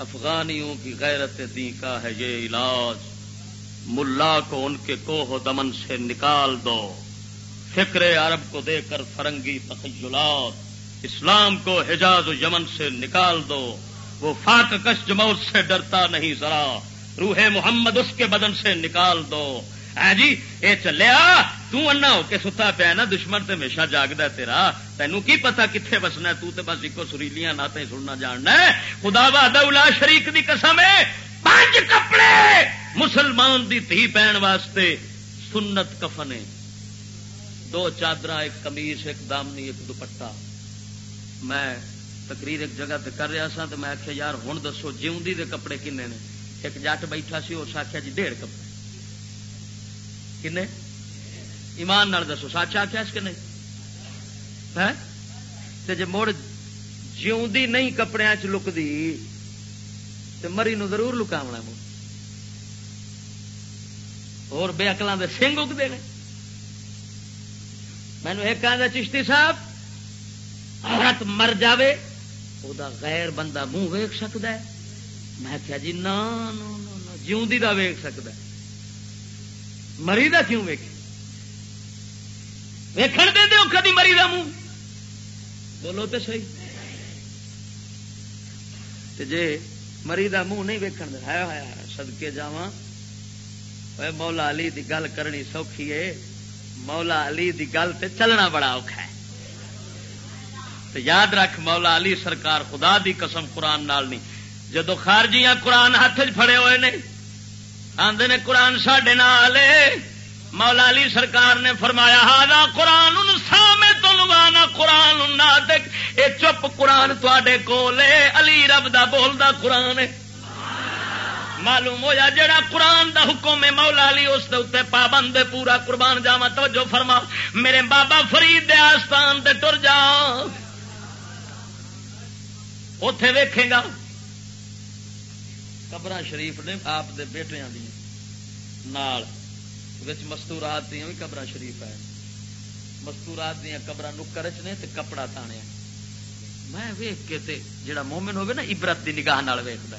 افغانیوں کی غیرت دی کا ہے، یہ علاج۔ ملا کو ان کے کوہ دمن سے نکال دو۔ فکر عرب کو دے کر فرنگی تخیلات۔ اسلام کو حجاز و یمن سے نکال دو۔ وہ فاق کش جموت سے ڈرتا نہیں ذرا۔ روح محمد اس کے بدن سے نکال دو۔ اے جی اے چلیا تنا ہو کے ستا پیا نا، دشمن تے ہمیشہ جاگتا تیرا۔ تینوں کی پتا کتنے بسنا تو تے بس ایک سریلیاں نہ سننا جاننا ہے۔ خدا بہاد شریک دی قسم ہے۔ پانچ کپڑے مسلمان دی تھی پہن واسطے۔ سنت کفنے دو چادر ایک کمیس ایک دامنی، ایک دوپٹا میں تقریر ایک جگہ تے کر رہا سا تو میں آخیا یار ہوں دسو جیوندی دے کپڑے کنے نے؟ ایک جٹ بیٹھا سی، اس آخیا جی ڈیڑھ کپڑے۔ کنے؟ ایمان نال دسو، سچ آخیا اس کے نہیں جی مڑ جیوندی نہیں کپڑے چ لکتی تو مری نو ضرور لکاونا مڑ۔ اور بے اکلان دے سنگ اگتے ہیں مینو ایک آدھا چشتی صاحب، عورت مر جاوے وہ غیر بندہ منہ ویک سکتا ہے میں کیا جی نہ جیوندی دا ویک سکتا ہے مری دا کیوں ویک ویکن دے دو کدی مری دا منہ بولو تو صحیح جے مری دا منہ نہیں ویکن دے ہے سدکے جا مولا علی دی گل کرنی سوکھی ہے مولا علی دی گل تے چلنا بڑا اوکھا ہے تو یاد رکھ مولا علی سرکار خدا دی قسم قرآن نال نہیں۔ جدو خارجیاں قرآن ہاتھ چڑے ہوئے نے آدھے نے قرآن سڈے نال۔ مولا علی سرکار نے فرمایا ہاں قرآن سامے تو لگانا قرآن اے چپ قرآن تے کول علی رب دا بولدا قرآن ہے معلوم ہوا جڑا قرآن دا حکم ہے مولا علی اس دے پابند پورا قربان جاوا توجہ فرما۔ میرے بابا فرید دے آستان تے ٹر جا۔ اتے ویکھے گا۔ قبر شریف نے آپ دے بیٹیاں دیا نال مستورات دیا بھی قبر شریف ہے مستورات دیا قبر نکر چ نے کپڑا تانیا میں ویخ کے تے جڑا مومن ہوگا نا، عبرت دی نگاہ نال ویختا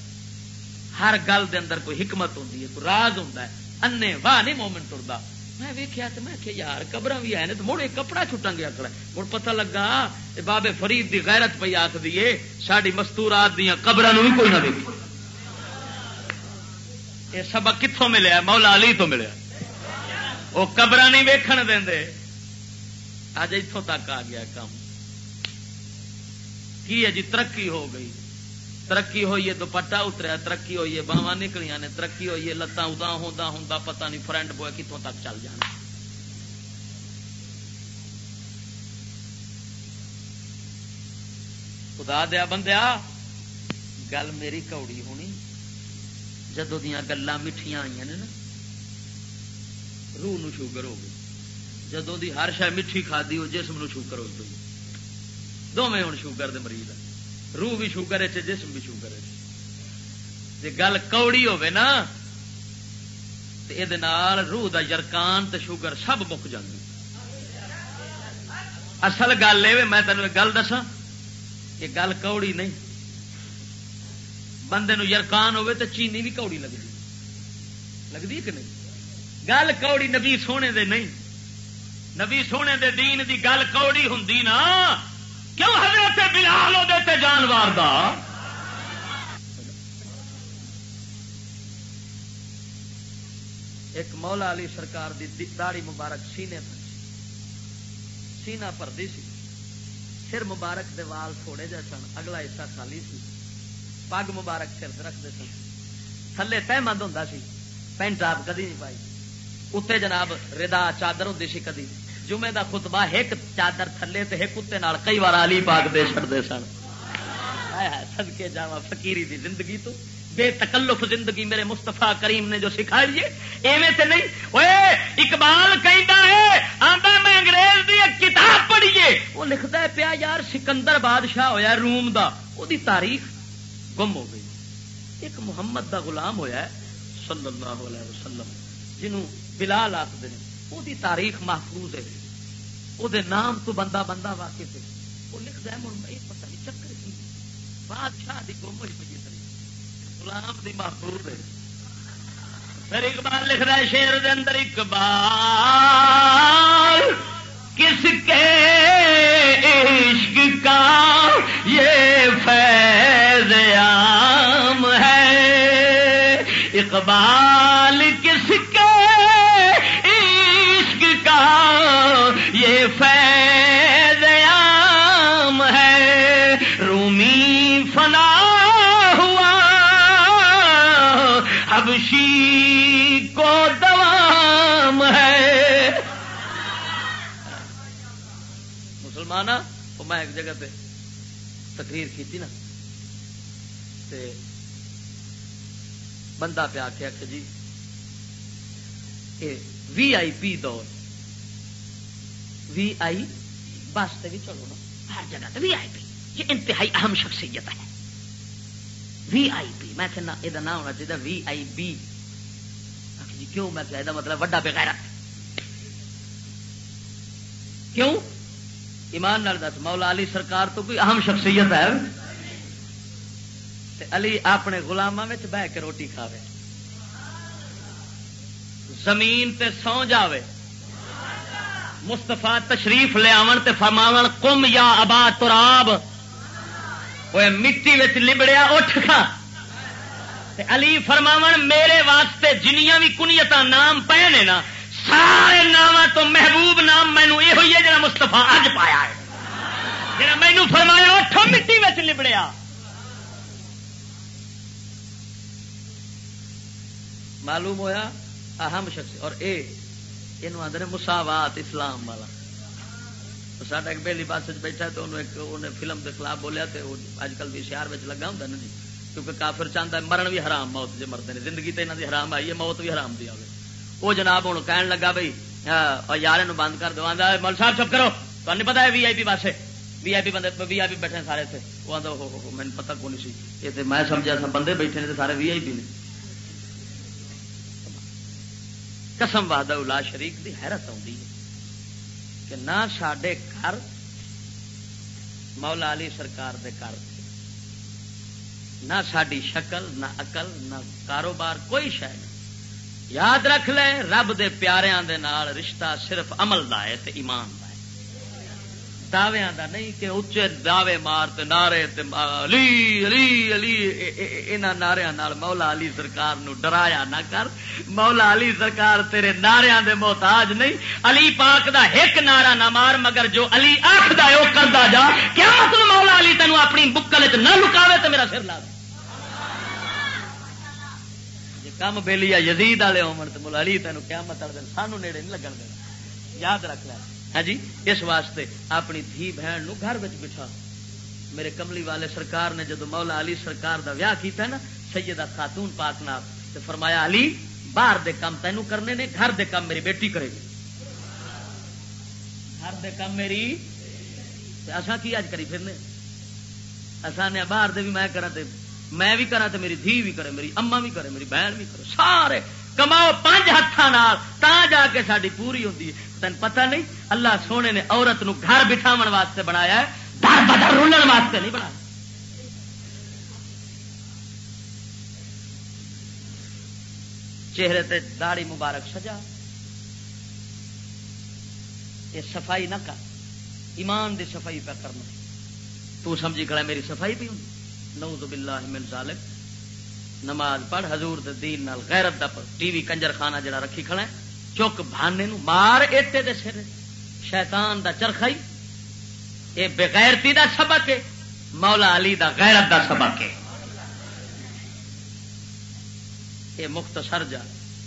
ہر گل دے اندر کوئی حکمت ہوں کوئی راز ہوں انے واہ نہیں مومن ٹرتا میں ویکیا تو میں کہ یار قبر بھی آئے تو مڑ ایک کپڑا چھٹن گیا کھڑا مڑ پتہ لگا بابے فرید دی غیرت پہ آخ دیے ساری مستورات دیا قبر بھی کوئی نہ دیکھی یہ سبق کتوں ملیا؟ مولا علی تو ملیا۔ وہ قبر نہیں ویکھن دیں اج اتوں تک آ گیا کام کی ہے جی؟ ترقی ہو گئی۔ ترقی ہوئی ہے دوپٹا اتریا، ترقی ہوئی ہے باہواں نکلیاں نے، ترقی ہوئی ہے، لتاں ادا ہوں ہوں پتہ نہیں فرینڈ بوائے کتوں تک چل جانا۔ خدا دیا بندیا، گل میری کوڑی ہونی۔ جدو دیا گلا میٹھیاں آئی نے نا، روح نو شوگر ہو گئی۔ جدو دی ہر شاید میٹھی کھادی، وہ جسم نو شوگر ہو گئی۔ دونیں ہوں شوگر دے مریض۔ روح بھی شوگر ہے جسم بھی شوگر ہے جی گل کوڑی ہوے نا تو یہ روح دا یرکان تے شوگر سب مک جاندی۔ اصل گل یہ میں تینوں ایک گل دسا کہ گل کوڑی نہیں۔ بندے نو یرکان ہوے تو چینی بھی کوڑی لگتی لگتی کہ نہیں؟ گل کوڑی نبی سونے دے نہیں۔ نبی سونے دے دین دی گل کوڑی ہوں نا کیوں حضرت بلال وہ دیتے جانوار دا؟ ایک مولا علی سرکار دی داڑی مبارک سینے پر سینا پردی سی۔ سر مبارک دے وال تھوڑے جہ سن، اگلا حصہ خالی سی۔ پگ مبارک سر رکھتے سن۔ تھلے تہ مند ہوں سی۔ پینٹ آپ کدی نہیں پائی۔ اتنے جناب ردا چادر ہوں سی کدی۔ جمعے دا خطبہ ایک چادر تھلے تے ایک کتے نال کئی بار علی پاک دے چھڑدے سن۔ سدکے جاوا فقیری دی زندگی تو۔ بے تکلف زندگی میرے مستفا کریم نے جو سکھائی ہے، ایویں تے نہیں۔ اوے اقبال کہندا ہے، آندا میں انگریز دی ایک کتاب پڑھیے وہ لکھدا ہے پیا، یار، سکندر بادشاہ ہویا روم دا۔ او دی تاریخ گم ہو گئی۔ ایک محمد دا غلام ہویا ہے، صلی اللہ علیہ وسلم جنوں بلال آخر وہ تاریخ محفوظ ہے وہ نام تو بندہ بندہ واقف ہے وہ لکھ دے من پتہ نہیں چکر کی بادشاہ دی گم ہوئی پی تاریخ غلام دی محفوظ ہے پھر اقبال لکھ رہا ہے شیر دے اندر اقبال کس کے ایک جگہ پہ تقریر کی تھی نا۔ تے بندہ پہ آ کے جی وی آئی پی دور، وی آئی بس بھی چلو نا۔ ہر جگہ تو وی آئی پی، یہ انتہائی اہم شخصیت ہے۔ وی آئی پی، میں کہنا یہ نام ہونا چاہیے وی آئی بی۔ جی کیوں؟ میں کہ مطلب وڈا بغیر کیوں؟ ایمان نال دس، مولا علی سرکار تو کوئی اہم شخصیت ہے۔ علی اپنے گلاموں میں بہ کے روٹی کھاوے۔ زمین تے سو جاوے۔ مستفا تشریف لیا فرماو کم یا ابا تراب۔ وہ مٹی لبڑیا، اٹھ کھا۔ علی فرماو میرے واسطے جنیاں بھی کنیت نام پے نے نا۔ سارے نام تو محبوب نام مینو یہ ہوئی ہے جا مستفا اج پایا ہے۔ جا مینو فرمایا اٹھو مٹی لبڑیا۔ معلوم ہویا؟ اہم شخص اور اے یہ آدھے مساوات اسلام والا۔ ساڈا ایک بہلی بس بیٹھا تو ایک انہیں فلم کے خلاف بولیا تو اج کل بھی شہر میں لگا ہوں نا جی۔ کیونکہ کافر چاہتا ہے مرن بھی حرام، موت جی مرتے ہیں زندگی تو یہاں کی حرام آئی ہے، موت بھی حرام دی آئے وہ جناب ہوں کہن لگا بھائی ہاں، اور یار بند کر دو مول صاحب چپ کرو تمہیں پتا ہے وی آئی پی بس وی آئی پی بندے، وی آئی پی بیٹھے سارے تھے وہ آدھا مجھے پتا کون سی؟ یہ تو میں سمجھا تھا بندے بیٹھے نے سارے وی آئی پی نے۔ قسم واد الا شریف کی حیرت آتی ہے کہ نہ سڈے گھر مولا علی سرکار دے گھر، نہ ساری شکل، نہ اقل نہ کاروبار، کوئی شاید یاد رکھ لے، رب دے پیاریاں دے نال رشتہ صرف عمل دا ہے تے ایمان دا ہے۔ دعوے دا نہیں کہ اچے دعوے مار تے نعرے تے علی علی علی انہاں نعریاں نال مولا علی سرکار نو ڈرایا نہ کر۔ مولا علی سرکار تیرے نعریاں دے محتاج نہیں۔ علی پاک دا ایک نعرہ نہ مار، مگر جو علی آکھدا ہے، او کردا جا۔ کیا مطلب مولا علی تینو اپنی بکل وچ نہ لکاوے تے میرا سر لا دے۔ کم بےلی یزید والے ہومن تو ملا علی تینوں کیا مت دن سانو نیڑے نہیں لگن دینا۔ یاد رکھ لیا ہاں جی؟ اس واسطے اپنی دھی بہن نو گھر بٹھا۔ میرے کملی والے سرکار نے جدو مولا علی سرکار دا ویاہ کیتا ہے نا، سیدہ خاتون پاک نال تے فرمایا، علی، باہر دے کام تینوں کرنے نے، گھر دے کام میری بیٹی کرے گی۔ گھر دے کام میری اصا کی اج کری پھرنے؟ اصا نے باہر دے بھی میں کرا تے میں بھی کرا تو میری دھی بھی کرے، میری اما بھی کرے، میری بہن بھی کرے، سارے کماؤ پانچ ہاتھوں تا جا کے ساری پوری ہوتی ہے۔ تین پتہ نہیں، اللہ سونے نے عورت نو گھر بٹھاو واسطے بنایا ہے، در بدر رولن واسطے نہیں بنایا۔ چہرے تے داڑی مبارک سجا۔ یہ صفائی نہ کر، ایمان دی صفائی پہ کرنا۔ تو سمجھی کھڑا میری صفائی بھی ہوں نعوذ باللہ من ذالک۔ نماز پڑھ، حضور دے دین نال غیرت دا ٹی وی کنجر خانہ جڑا رکھی کھڑا ہے، چک بھانے نو مار ایٹے دے سر شیطان دا چرخائی، اے بغیرتی دا سبق ہے، مولا علی دا غیرت دا سبق ہے۔ یہ مختصر جا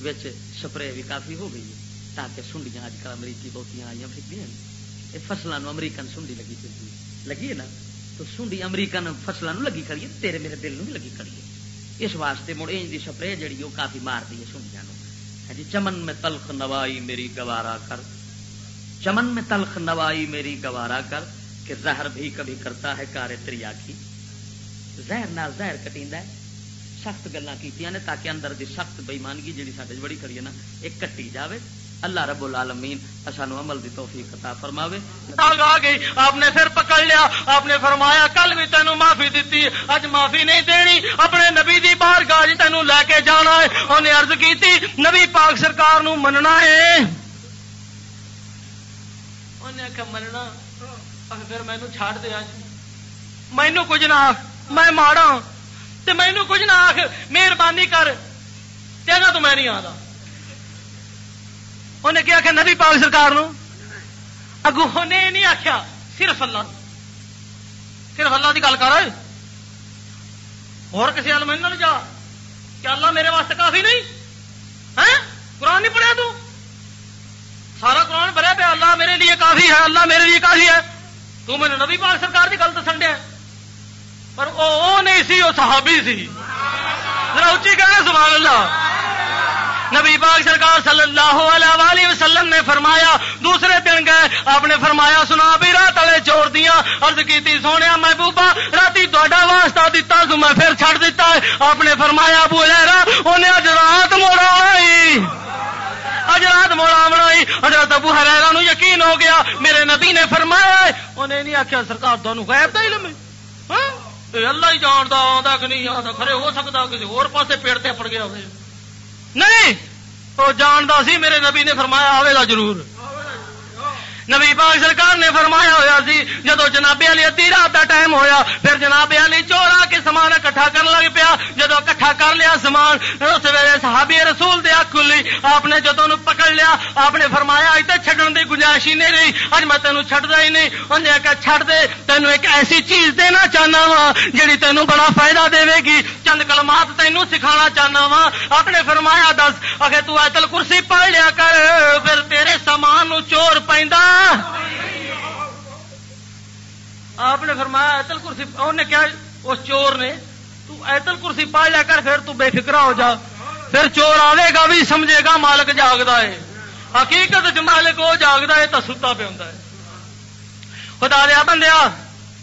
وچ سپرے بھی کافی ہو گئی ہے، تاکہ سنڈیاں اج کل امریکی بہتیاں آئی پھر یہ فصلوں امریکن سنڈی لگی پھر لگی ہے نا؟ تو سنڈی امریکن فصلوں لگی کریے تیرے میرے دل بھی لگی کریے اس واسطے مڑ انج کی سپرے جڑی وہ کافی مارتی ہے سنڈیا ہاں جی چمن میں تلخ نوائی میری گوارا کر۔ چمن میں تلخ نوائی میری گوارا کر کہ زہر بھی کبھی کرتا ہے کارے تریا کی زہر نہ زہر کٹی سخت گلا کی تاکہ اندر دی سخت بےمانگی جی سارے بڑی کری ہے نا، ایک کٹی جاوے۔ اللہ رب العالمین سانو عمل دی توفیق عطا فرماوے۔ آ گئی، آپ نے پھر پکڑ لیا، آپ نے فرمایا، کل بھی تینوں معافی دیتی اج معافی نہیں دینی، اپنے نبی دی بار گاہ تینوں لے کے جانا ہے انہیں عرض کیتی، نبی پاک سرکار نو مننا ہے۔ انہیں آخیا مننا؟ پھر مینو چھاڑ دے اج جی۔ مینو کچھ نہ آخ میں ماڑا تے مینو کچھ نہ آخ مہربانی کر، تیرا تو میں نہیں آتا انہیں کیا کہ نبی پاک سرکار اگو انہیں نہیں آخیا صرف اللہ۔ صرف اللہ کی گل کر۔ اور کسی آل میں جا۔ کیا اللہ میرے واسطے کافی نہیں؟ ہے قرآن نہیں پڑھیا تو؟ سارا قرآن بھریا پہ اللہ میرے لیے کافی ہے، اللہ میرے لیے کافی ہے۔ تو میں نبی پاک سرکار کی گل تو سنڈیا پر وہ نہیں سی وہ صحابی سی۔ ذرا اچھی کہنا سبحان اللہ۔ نبی پاک سرکار صلی اللہ علیہ وسلم نے فرمایا، دوسرے دن گئے، آپ نے فرمایا، سنا بھی، رات والے چور دیا ارد کی سونے محبوبہ رات تا واسطہ دتا تو میں پھر چھڑ دیتا ہے۔ آپ نے فرمایا، ابو لہرا انہیں اج رات موڑا آئی۔ اج رات موڑا بنائی حضرت ابو ہرا نو یقین ہو گیا۔ میرے نبی نے فرمایا انہیں نہیں آخیا سرکار تمہیں غائب کا علم ہے۔ ہاں؟ اللہ ہی جانتا آتا کہ نہیں آتا کھڑے ہو سکتا کسی اور پاسے پیڑ تے پڑ گیا ہوئے۔ نہیں وہ جانتا سی میرے نبی نے فرمایا آئے گا ضرور۔ نبی پاک سرکار نے فرمایا ہوا سی، جدو جناب علی ادی رات کا ٹائم ہویا، پھر جناب علی چور آ کے سامان کٹھا کر لگ پیا۔ جدو کٹھا کر لیا سامان، اس ویلے صحابی رسول دیا کھلی۔ آپ نے جدو پکڑ لیا، آپ نے فرمایا اج تو چڈن کی گنجائش ہی نہیں رہی اج میں تینوں چڈتا ہی نہیں۔ انہیں آخیا چڈ دے، تینوں ایک ایسی چیز دینا چاہنا وا جی تینوں بڑا فائدہ دے گی۔ چند کلمات تینوں سکھانا چاہنا وا۔ آپ نے فرمایا، دس اگر تو ایتل کرسی پڑھ لیا کر، پھر تیرے سامان چور پہ آپ نے فرمایا، ایتل کرسی انہیں کیا اس چور نے، تو ایتل کرسی پا لیا کر، پھر تو بے فکرا ہو جا۔ پھر چور آئے گا بھی، سمجھے گا مالک جاگتا ہے۔ حقیقت مالک وہ جاگتا ہے تو ستا پہ ہوتا ہے۔ خدا دیا بندیا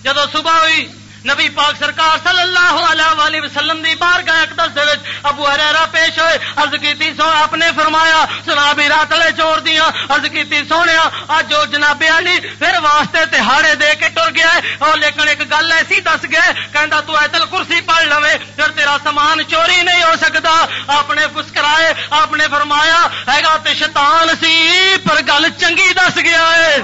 جدو صبح ہوئی نبی پاک سرکار صلی اللہ علیہ وسلم دی بار گئے اقدس دے وچ ابو ہریرا پیش ہوئے، عرض کیتی سو آپ نے فرمایا سنا بھی رات لے چور دیاں۔ عرض کیتی، سونیا اج جو جناب علی پھر واسطے تہاڑے دے کے ٹر گیا ہے۔ اور لیکن ایک گل ایسی دس گئے کہندا، تو ایتل کرسی پڑھ لوے، پھر تیرا سامان چوری نہیں ہو سکتا آپ نے مسکرائے، آپ نے فرمایا ہے گا تے شیطان سی، پر گل چنگی دس گیا ہے۔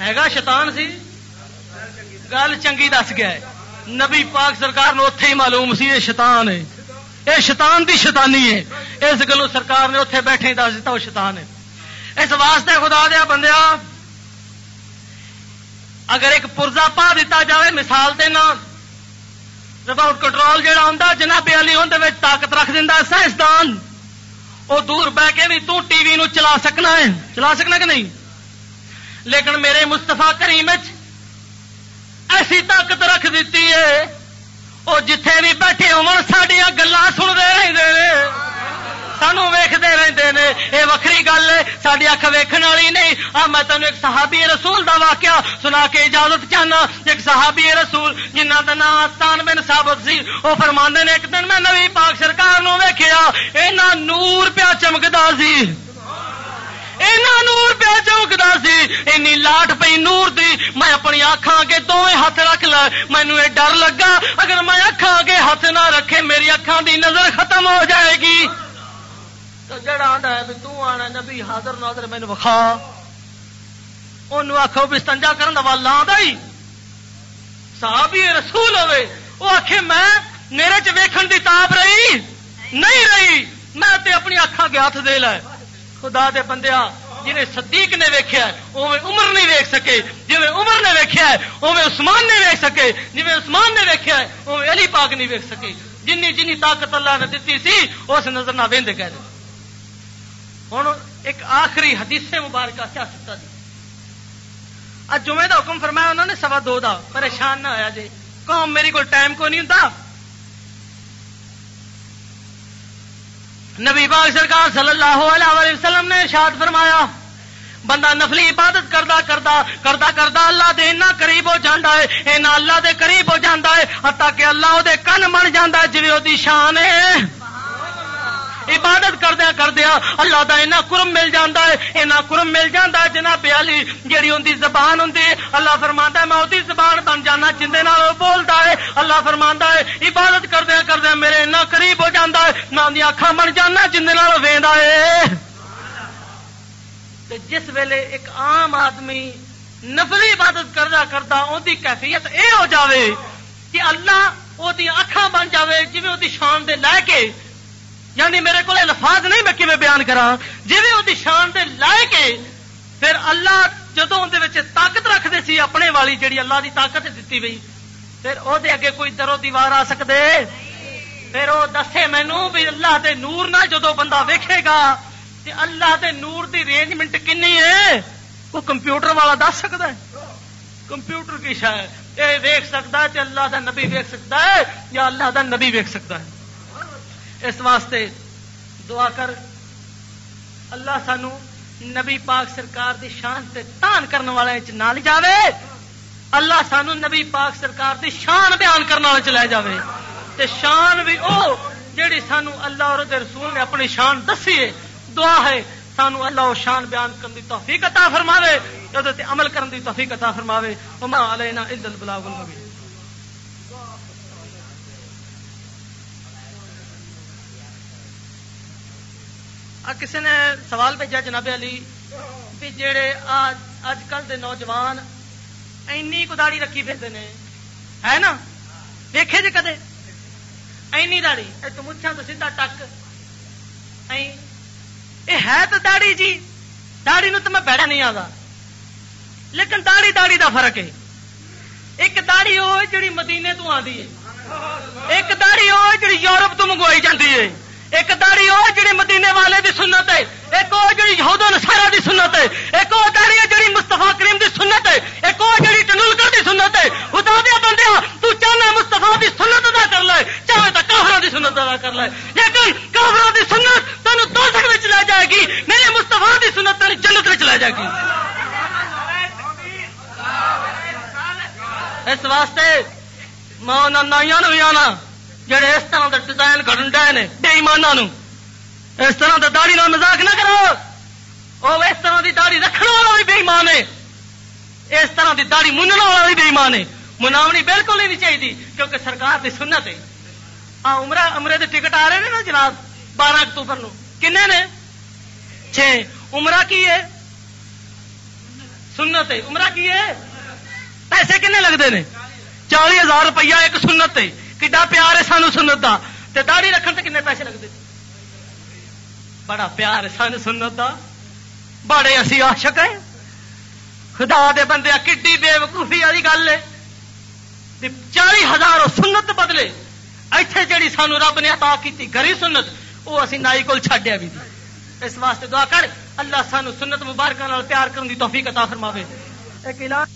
ہے گا شیطان سی گل چنگی دس گیا نبی پاک سرکار نے اتے ہی معلوم سی یہ شیطان ہے یہ شیطان دی شیطانی ہے اس گلو سرکار نے اتے بیٹھے ہی دس دیتا وہ شیطان ہے اس واسطے خدا دیا بندیا اگر ایک پرزا پا دیتا جائے مثال دینا ریموٹ کنٹرول جہاں ہوں جناب علی اندر طاقت رکھ دینا سائنسدان وہ دور بہ کے بھی تو ٹی وی نو چلا سکنا ہے چلا سکنا کہ نہیں لیکن میرے مستفا کریم ایسی طاقت رکھ دیتی ہے۔ وہ جتھے بھی بیٹھے سڈیا گلا سنتے رہتے سانو ویختے رہتے ہیں یہ وکری گل ہے ساری اکھ ویکن والی نہیں۔ آ، میں تمہیں ایک صحابی رسول دا واقعہ سنا کے اجازت چاہنا۔ ایک صحابی رسول جنہ کا نام آستان بن ثابت سی وہ فرمانے نے، ایک دن میں نوی پاک سرکار ویخیا یہ نور پیا چمکتا سی۔ نور پہ چمکتا سی این لاٹ پی نور دی۔ میں اپنی اکھان کے دونوں ہاتھ رکھ لا مینو یہ ڈر لگا۔ اگر میں اکھان کے ہاتھ نہ رکھے، میری اکھان دی نظر ختم ہو جائے گی۔ تو جڑا آتا ہے بھی تنا نبی حاضر ناظر مینو وکھا۔ ان آخو بھی استنجا کرن والا ہی۔ رسول ہوے وہ آخے میں میرے چ ویکھن دی تاب رہی، نہیں رہی۔ میں تے اپنی اکھان کے ہاتھ دے لائے خدا دے بندیا جنہیں صدیق نے ویکیا اوے عمر نہیں ویک سکے جی عمر نے ویکیا اوے عثمان نے ویک سکے جی عثمان نے ویکیا اوے علی پاک نہیں ویک سکے۔ جن جن طاقت اللہ نے دیتی سی، اس نظر نہ وہدے کہہ ہوں ایک آخری حدیث مبارکہ سیاست دی۔ اج جمعے کا حکم فرمایا انہوں نے سوا دو دا، پریشان نہ ہوا جی قوم میری کو ٹائم کو نہیں ہوں نبی پاک سرکار صلی اللہ علیہ وسلم نے ارشاد فرمایا، بندہ نفلی عبادت کردا کردا کردا کردا اللہ دے اتنا قریب ہو جاتا ہے اینا اللہ دے قریب ہو جاتا ہے، حتیٰ کہ اللہ دے کن بن جاتا ہے جی وہ شان ہے۔ عبادت کردیا کردیا اللہ دا اینا کرم مل جاتا ہے، اینا کرم مل جاتا ہے جناب علی، جیڑی ان دی زبان ہوں اللہ فرما ہے، میں وہی زبان بن جانا جندے جن بولتا ہے، اللہ فرما ہے، عبادت کردیا کردیا میرے اینا قریب ہو جاتا ہے، میں ان اکھان بن جانا جندے جن وہدا ہے۔ تے جس ویلے ایک عام آدمی نفلی عبادت کردا کردا ان کی کیفیت اے ہو جاوے کہ اللہ وہ اکھان بن جاوے جی وہ شان دے لے کے یعنی میرے کو الفاظ نہیں میں کیون بیان کرا جی وہ شان دے لائے کے پھر اللہ جدو اندر طاقت رکھتے سی اپنے والی جیڑی اللہ دی طاقت دیتی گئی پھر وہ اگے کوئی درو دیوار آ سکتے پھر وہ دسے مینو بھی اللہ دے نور نہ جدو بندہ ویکھے گا کہ اللہ دے نور دی رینجمنٹ کنی ہے؟ وہ کمپیوٹر والا دس سکتا ہے۔ کمپیوٹر کی شاید یہ ویک سکتا ہے اللہ دا نبی ویک سکتا ہے یا اللہ دا نبی ویک سکتا ہے۔ اس واسطے دعا کر اللہ سانو نبی پاک سرکار دی شان سے تان کرنے والے نہ لے جاوے۔ اللہ سانو نبی پاک سرکار دی شان بیان کرنے والے لے جاوے۔ تے شان بھی او جیڑی سانو اللہ اور رسول نے اپنی شان دسی ہے۔ دعا ہے، سانو اللہ و شان بیان کرنے کی توفیق عطا فرماوے۔ عمل کرنے کی توفیق عطا فرماوے۔ وما علینا الا البلاغ المبین۔ کسی نے سوال بھیجا جناب علی بھی جڑے اج کل دے نوجوان اینی کداڑی رکھی پھرتے ہیں ہے نا؟ دیکھے جی کدے؟ اینی داڑی۔ تو مچھا تو سیدھا ٹک۔ یہ ہے تو داڑی جی۔ داڑی نو تو میں بیٹھا نہیں آتا لیکن داڑی داڑی دا فرق ہے۔ ایک داڑی وہ جڑی مدینے تو آتی ہے۔ ایک داڑی وہ جڑی یورپ تو منگوائی جاتی ہے۔ ایک داڑی اور جڑی مدینے والے دی سنت ہے، ایک اور جڑی یہود سارا نصارا دی سنت ہے، ایک اور داڑھی ہے جڑی مصطفیٰ کریم دی سنت ہے، ایک اور جڑی ٹنڈولکر دی سنت ہے۔ خدا دیا بندے تو چاہنا مصطفیٰ دی سنت ادا کر لے، چاہے تو کافروں دی سنت ادا کر لے۔ لیکن کافروں دی سنت تینوں دوزخ میں چلا جائے گی، میرے مستفا دی سنت تین جنت میں چلا جائے گی۔ اس واسطے میں انہوں نے بھی آنا۔ جڑے اس طرح کا ڈیزائن کرن ڈے نے بے اس طرح کا داڑی نہ مزاق نہ کرو۔ وہ اس طرح کی داڑی رکھنے والا بھی بے ایمان ہے۔ اس طرح کی داڑی مننے والا بھی بے ایمان ہے۔ مناونی بالکل ہی نہیں چاہیے کیونکہ سرکار کی سنت ہے۔ ہاں عمرہ، عمرے کے ٹکٹ آ رہے ہیں نا جناب، بارہ اکتوبر نو کنے نے؟ چھ عمرہ کی ہے؟ سنت ہے۔ عمرہ کی ہے؟ پیسے کنے لگتے ہیں چالی ہزار روپیہ ایک سنت ہے۔ کڈا پیار ہے سانو سنت کا داڑی رکھنے کنے پیسے لگتے بڑا پیار ہے سانو سنت کا بڑے اسی عاشق ہیں خدا دے بندے کڈی بے وقوفی والی گل ہے چالی ہزار سنت بدلے ایتھے جڑی سانو رب نے عطا کی گری سنت وہ اسی نائی کو چڈیا بھی دی اس واسطے دعا کر اللہ سانو سنت مبارکہ پیار کرنے کی توفیق عطا فرماوے ایک اعلان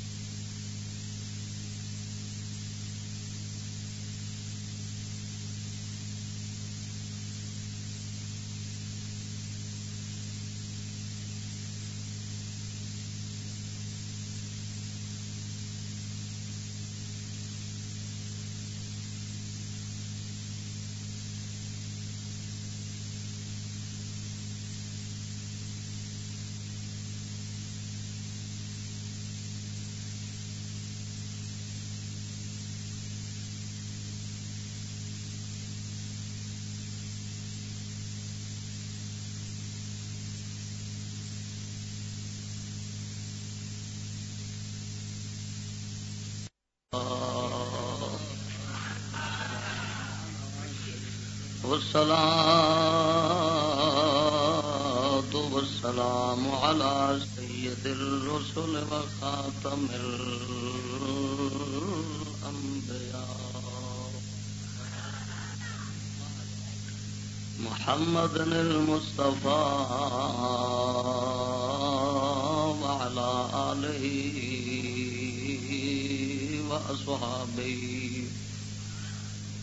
والصلاة والسلام على سيد الرسل وخاتم الأنبياء. محمد المصطفى وعلى آله وأصحابه.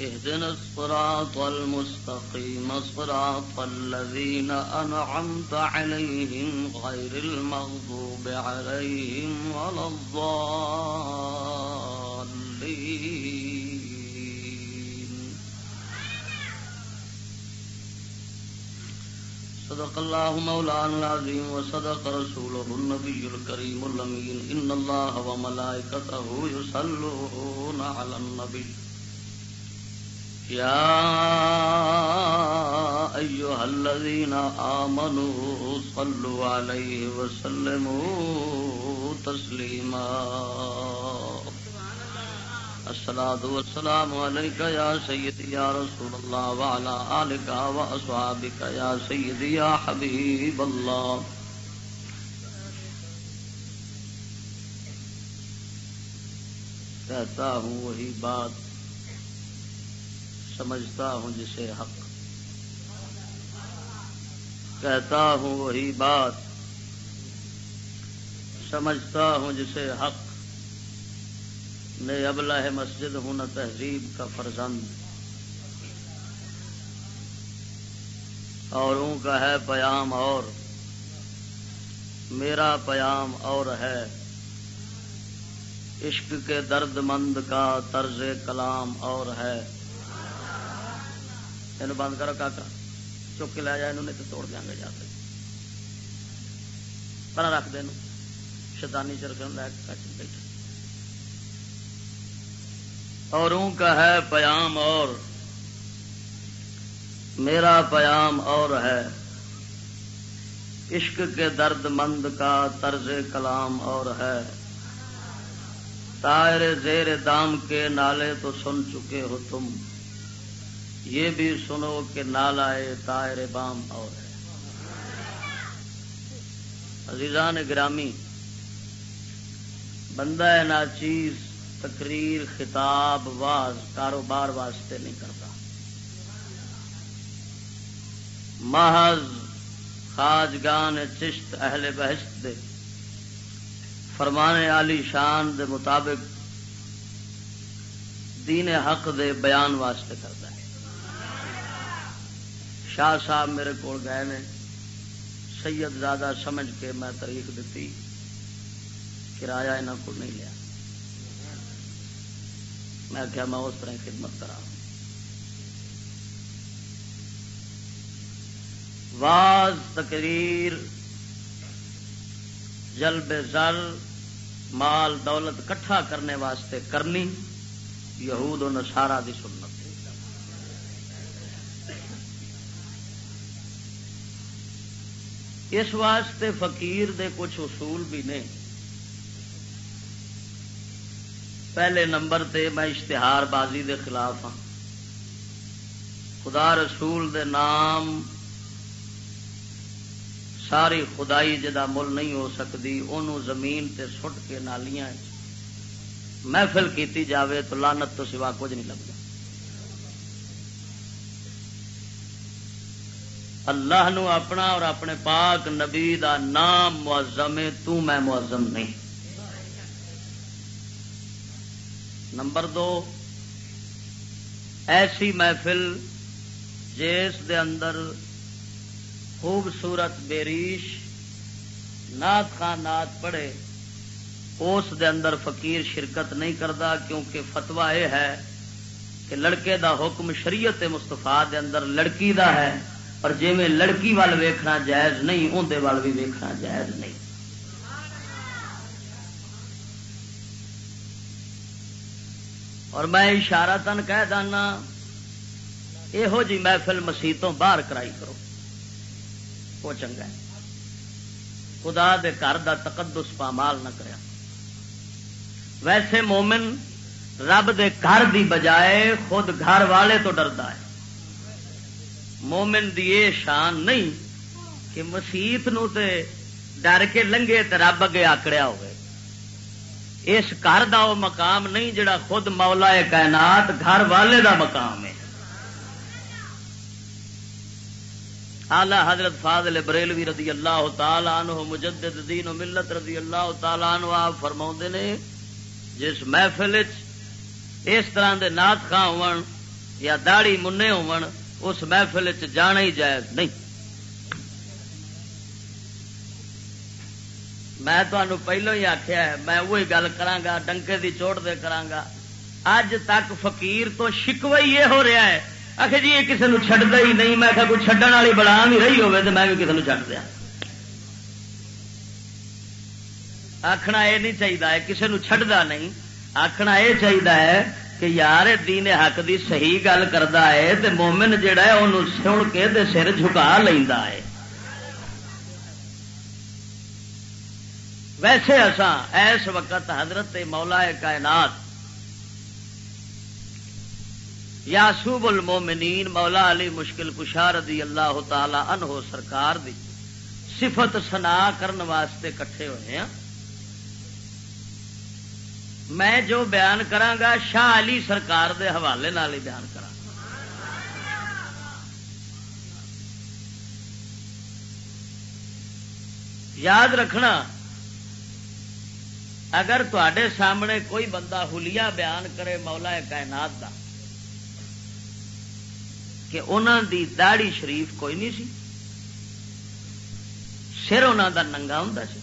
اهدنا الصراط المستقيم، صراط الذين أنعمت عليهم غير المغضوب عليهم ولا الضالين. صدق الله مولانا العظيم وصدق رسوله النبي الكريم الأمين. إن الله وملائكته يصلون على النبي. يا أيها الذين آمنوا صلوا عليه وسلموا تسليما. الصلاة والسلام عليك يا سيدي يا رسول الله وعلى آلك وأصحابك يا سيدي يا حبيب الله. کہتا ہوں وہی بات سمجھتا ہوں جسے حق۔ کہتا ہوں وہی بات۔ سمجھتا ہوں جسے حق۔ نے ابلہ مسجد ہوں نہ تہذیب کا فرزند۔ اور کا ہے پیام اور۔ میرا پیام اور ہے۔ عشق کے درد مند کا طرز کلام اور ہے۔ یہ بند کرو کا چک کے لے جائے نہیں تو توڑ دیا گے جا کے۔ پر رکھ دے شدانی چرک لے کچھ بیٹھے اور ان کا ہے پیام اور۔ میرا پیام اور ہے۔ عشق کے درد مند کا طرز کلام اور ہے۔ تائر زیر دام کے نالے تو سن چکے ہو تم۔ یہ بھی سنو کہ نالائے تائر بام اور ہے۔ عزیزان گرامی، بندہ ناچیز تقریر، خطاب، واز، کاروبار واسطے نہیں کرتا۔ محض خاجگان چشت اہل بہشت دے۔ فرمانے علی شان دے مطابق دین حق دے بیان واسطے کرتا ہے۔ شاہ صاحب میرے کو گئے نے، سید زیادہ سمجھ کے میں تاریخ دیتی کرایہ یہاں کو نہیں لیا۔ میں کیا میں اس طرح خدمت کرا واز، تقریر، جلب زل مال دولت کٹھا کرنے واسطے کرنی، یہود و نسارا دی سنت۔ اس واسطے فقیر دے کچھ اصول بھی نے۔ پہلے نمبر تے میں اشتہار بازی دے خلاف ہاں۔ خدا رسول دے نام ساری خدائی جدا مل نہیں ہو سکتی انہوں زمین تے سٹ کے نالیاں محفل کیتی جاوے تو لانت تو سوا کچھ نہیں لگتا اللہ نو اپنا اور اپنے پاک نبی دا نام معظم ہے، تو میں معظم نہیں۔ نمبر دو، ایسی محفل جس دے اندر خوبصورت بیریش نات خان نات پڑھے، اس دے اندر فقیر شرکت نہیں کرتا کیونکہ فتوا یہ ہے کہ لڑکے دا حکم شریعت مستفا دے اندر لڑکی دا ہے۔ اور جی میں لڑکی وال ویکھنا جائز نہیں اندر وال بھی ویکھنا جائز نہیں۔ اور میں اشارہ تن کہہ دانا یہو جی محفل مسیتوں باہر کرائی کرو۔ وہ چنگا ہے۔ خدا دے گھر دا تقدس پامال نہ کریا ویسے مومن رب دے گھر دی بجائے خود گھر والے تو ڈردا ہے۔ مومن دی یہ شان نہیں کہ مسیت نو تے ڈر کے لنگے تے رب اگے آکڑیا ہوئے۔ اس گھر دا وہ مقام نہیں جڑا خود مولا کائنات گھر والے دا مقام ہے۔ آلہ حضرت فاضل بریلوی رضی اللہ تعالی عنہ، مجدد دین و ملت رضی اللہ تعالی عنہ، آپ فرما نے، جس محفل اس طرح دے نات خاں ہون یا داڑی منے ہون اس محفل چ جانا ہی جائز نہیں۔ میں تمہوں پہلو ہی آخیا ہے، میں وہی گل کرا ڈنکے دی چوٹ دے کرا اج تک فقیر تو شکوا ہی یہ ہو رہا ہے۔ آخر جی یہ کسی نے چڈتا ہی نہیں۔ میں کوئی چڈن والی بڑا بھی رہی ہوے تو میں بھی کسی نے چڈ دیا۔ آخنا یہ نہیں چاہیے کسی نے چڈتا نہیں۔ آخنا یہ چاہیے کہ یار دین حق دی صحیح گل کرتا ہے تو مومن جہا ہے انہوں سن کے سر جھکا لینا ہے۔ ویسے اساں ایس وقت حضرت مولا کائنات یاسوب المومنین مولا علی مشکل کشا رضی اللہ تعالی عنہ سرکار دی صفت سنا کرن واسطے کٹھے ہوئے ہیں میں جو بیان کرانگا شاہ علی سرکار دے حوالے نال ہی بیان کرا یاد رکھنا، اگر تے سامنے کوئی بندہ ہولیا بیان کرے مولا کائنات دا، کہ انہوں دی داڑی شریف کوئی نہیں سی، سر انہوں دا ننگا ہوں سی۔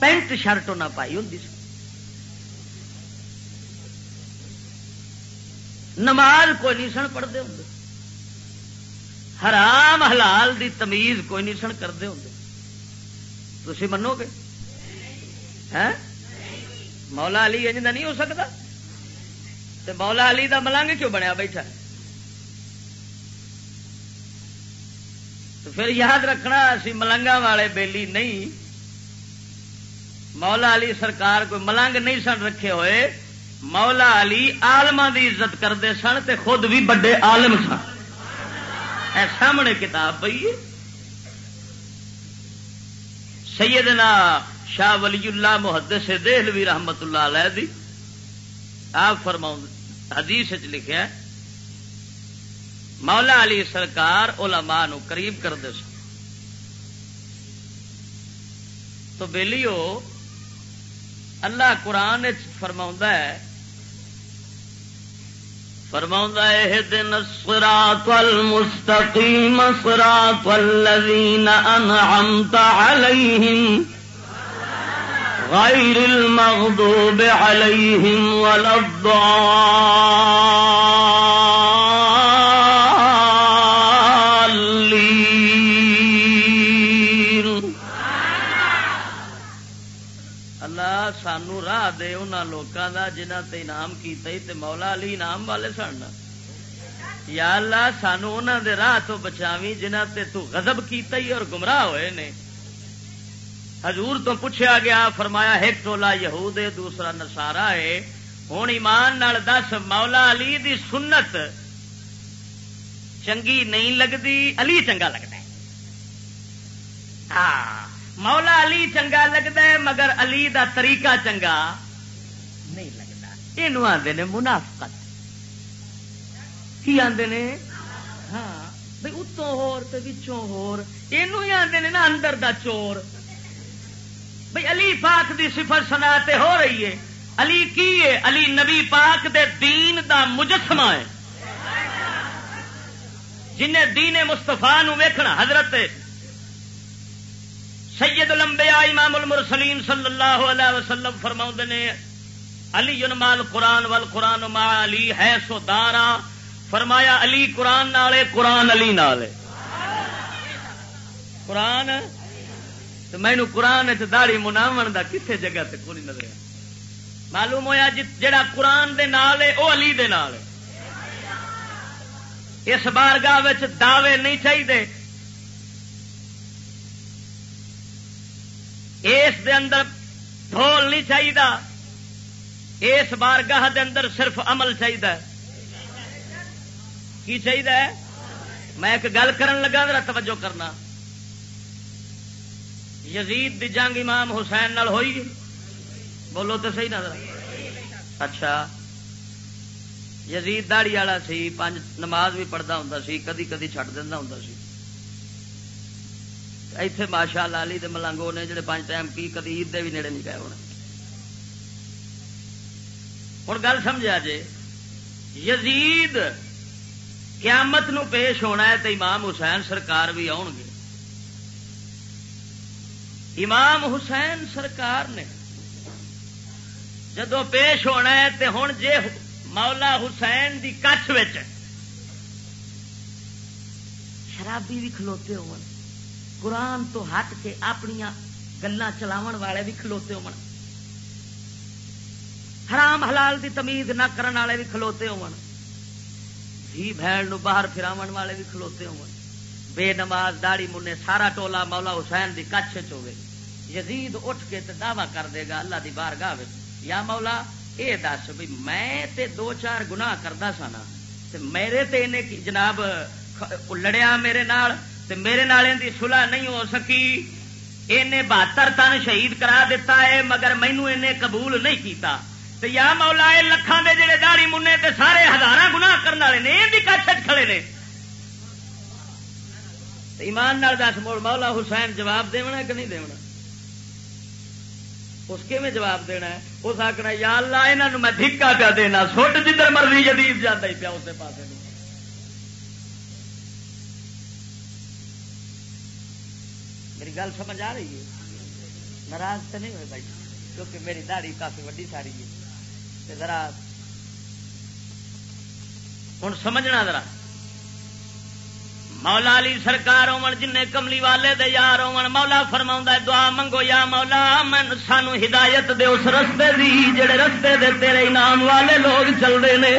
پینٹ شرٹ انہیں پائی ہوں سی۔ نماز کوئی نہیں سن پڑھتے ہوں حرام حلال دی تمیز کوئی نہیں سن کرتے ہوں تھی منو گے ہاں؟ مولا علی انج نہیں ہو سکتا تو مولا علی دا ملنگ کیوں بنیا بیٹھا؟ تو پھر یاد رکھنا، اسی ملنگا والے بیلی نہیں۔ مولا علی سرکار کوئی ملنگ نہیں سن رکھے ہوئے، مولا علی آلما دی عزت کرتے سن تے خود بھی بڑے آلم سن۔ اے سامنے کتاب پی سیدنا شاہ ولی اللہ محدث دہلوی رحمت اللہ علیہ دی، آپ فرما حدیث لکھا مولا علی سرکار علماء نو قریب کرتے سن۔ تو بےلیو اللہ قرآن فرما ہے فرما ہے دن الصراط المستقیم، صراط الذین انعمت علیہم، غیر المغضوب علیہم ولا الضالین۔ دے ان لوگوں کا جنہ تے انعام کیتا تے مولا علی انعام والے سن یا اللہ سانو انہوں دے راہ تو بچاوی جنہ تے تو غضب کیتا ہی اور گمراہ ہوئے نے حضور تو پوچھا گیا فرمایا ایک ٹولا یہود ہے دوسرا نسارا ہے ہوں ایمان نال دس مولا علی دی سنت چنگی نہیں لگتی علی چنگا لگتا ہے ہاں مولا علی چنگا لگتا ہے، مگر علی دا طریقہ چنگا نہیں لگتا۔ یہ آدھے نے منافقت۔ کی آدھے نے؟ ہاں بھائی اتوں ہوچوں ہور۔ آدھے نے نا اندر دا چور۔ بھائی علی پاک دی صفر سنا ہو رہی ہے۔ علی کی ہے؟ علی نبی پاک دے دین دا مجسمہ ہے۔ جنہیں دین مستفا نو ویکھنا، حضرت سید الانبیاء امام المرسلین صلی اللہ علیہ وسلم فرما نے، علی مال قرآن وال قرآن ما علی ہے سو دارا۔ فرمایا علی قرآن نالے قرآن علی نالے قرآن؟ تو مینو قرآن داڑی مناو دا کسے جگہ تے کوئی نظر معلوم ہوا جڑا قرآن دے نال ہے وہ علی دے نال ہے۔ اس بارگاہ دعوے نہیں چاہیے اس دے اندر ڈھول نہیں چاہیے اس بارگاہ دے اندر صرف عمل چاہیے کی چاہیے میں ایک گل کرن لگا، ذرا توجہ کرنا۔ یزید دی جنگ امام حسین نال ہوئی۔ بولو تو صحیح نظر اچھا۔ یزید داڑی والا سی پانچ نماز بھی پڑھتا ہوں سی، کدی کدی چڈ دینا ہوں سی۔ ایتھے ماشاء اللہ علی ملنگو نے جڑے پانچ ٹائم کی کدی عید دے بھی نیڑے نہیں گئے ہونے ہوں گل سمجھا جے یزید قیامت نو پیش ہونا ہے تو امام حسین سرکار بھی آؤ گے امام حسین سرکار نے جدو پیش ہونا ہے تو ہوں جے مولا حسین دی کچھ شرابی بھی کھلوتے ہو قرآن تو ہٹ کے اپنی گلا چلاو والے بھی کھلوتے ہو حرام حلال دی تمیز نہ کرن والے بھی کھلوتے ہو جی بہن باہر فراو والے بھی کھلوتے ہو بے نماز داڑی منے سارا ٹولا مولا حسین دی کچھ ہوگی یزید اٹھ کے تے دعوی کر دے گا اللہ دی بار گاہ یا مولا، اے دس بھی میں تے دو چار گناہ کردا سا نا، تے میرے تے انہیں جناب، لڑیا میرے نال تے میرے نال دی صلح نہیں ہو سکی۔ انہیں بہتر تن شہید کرا دیتا ہے، مگر مینو انہیں قبول نہیں کیتا۔ تے یا مولا، اے لکھان دے جڑے داڑی منے تے سارے ہزار گناہ کرنے والے نے یہ کچھ کھڑے نے۔ ایمان نال دس موڑ مولا حسین جواب دیونا کہ نہیں دیونا؟ اس کے میں جواب دینا ہے؟ اس آخنا یا اللہ یہاں میں دھکا پیا دینا، سٹ جدھر مرضی جدید جانا ہی پیا، اسے پاس میری گل سمجھ آ رہی ہے؟ ناراض تو نہیں ہوئے بھائی؟ کیونکہ میری داڑھی کافی وڈی ساری ہے۔ ذرا ہوں سمجھنا ذرا۔ مولا علی سرکار ہون جن کملی والے دے یار ہون، مولا فرما دعا منگو یا مولا من سانو ہدایت دے اس رستے دی، جڑے رستے دے تیرے انعام والے لوگ چلتے ہیں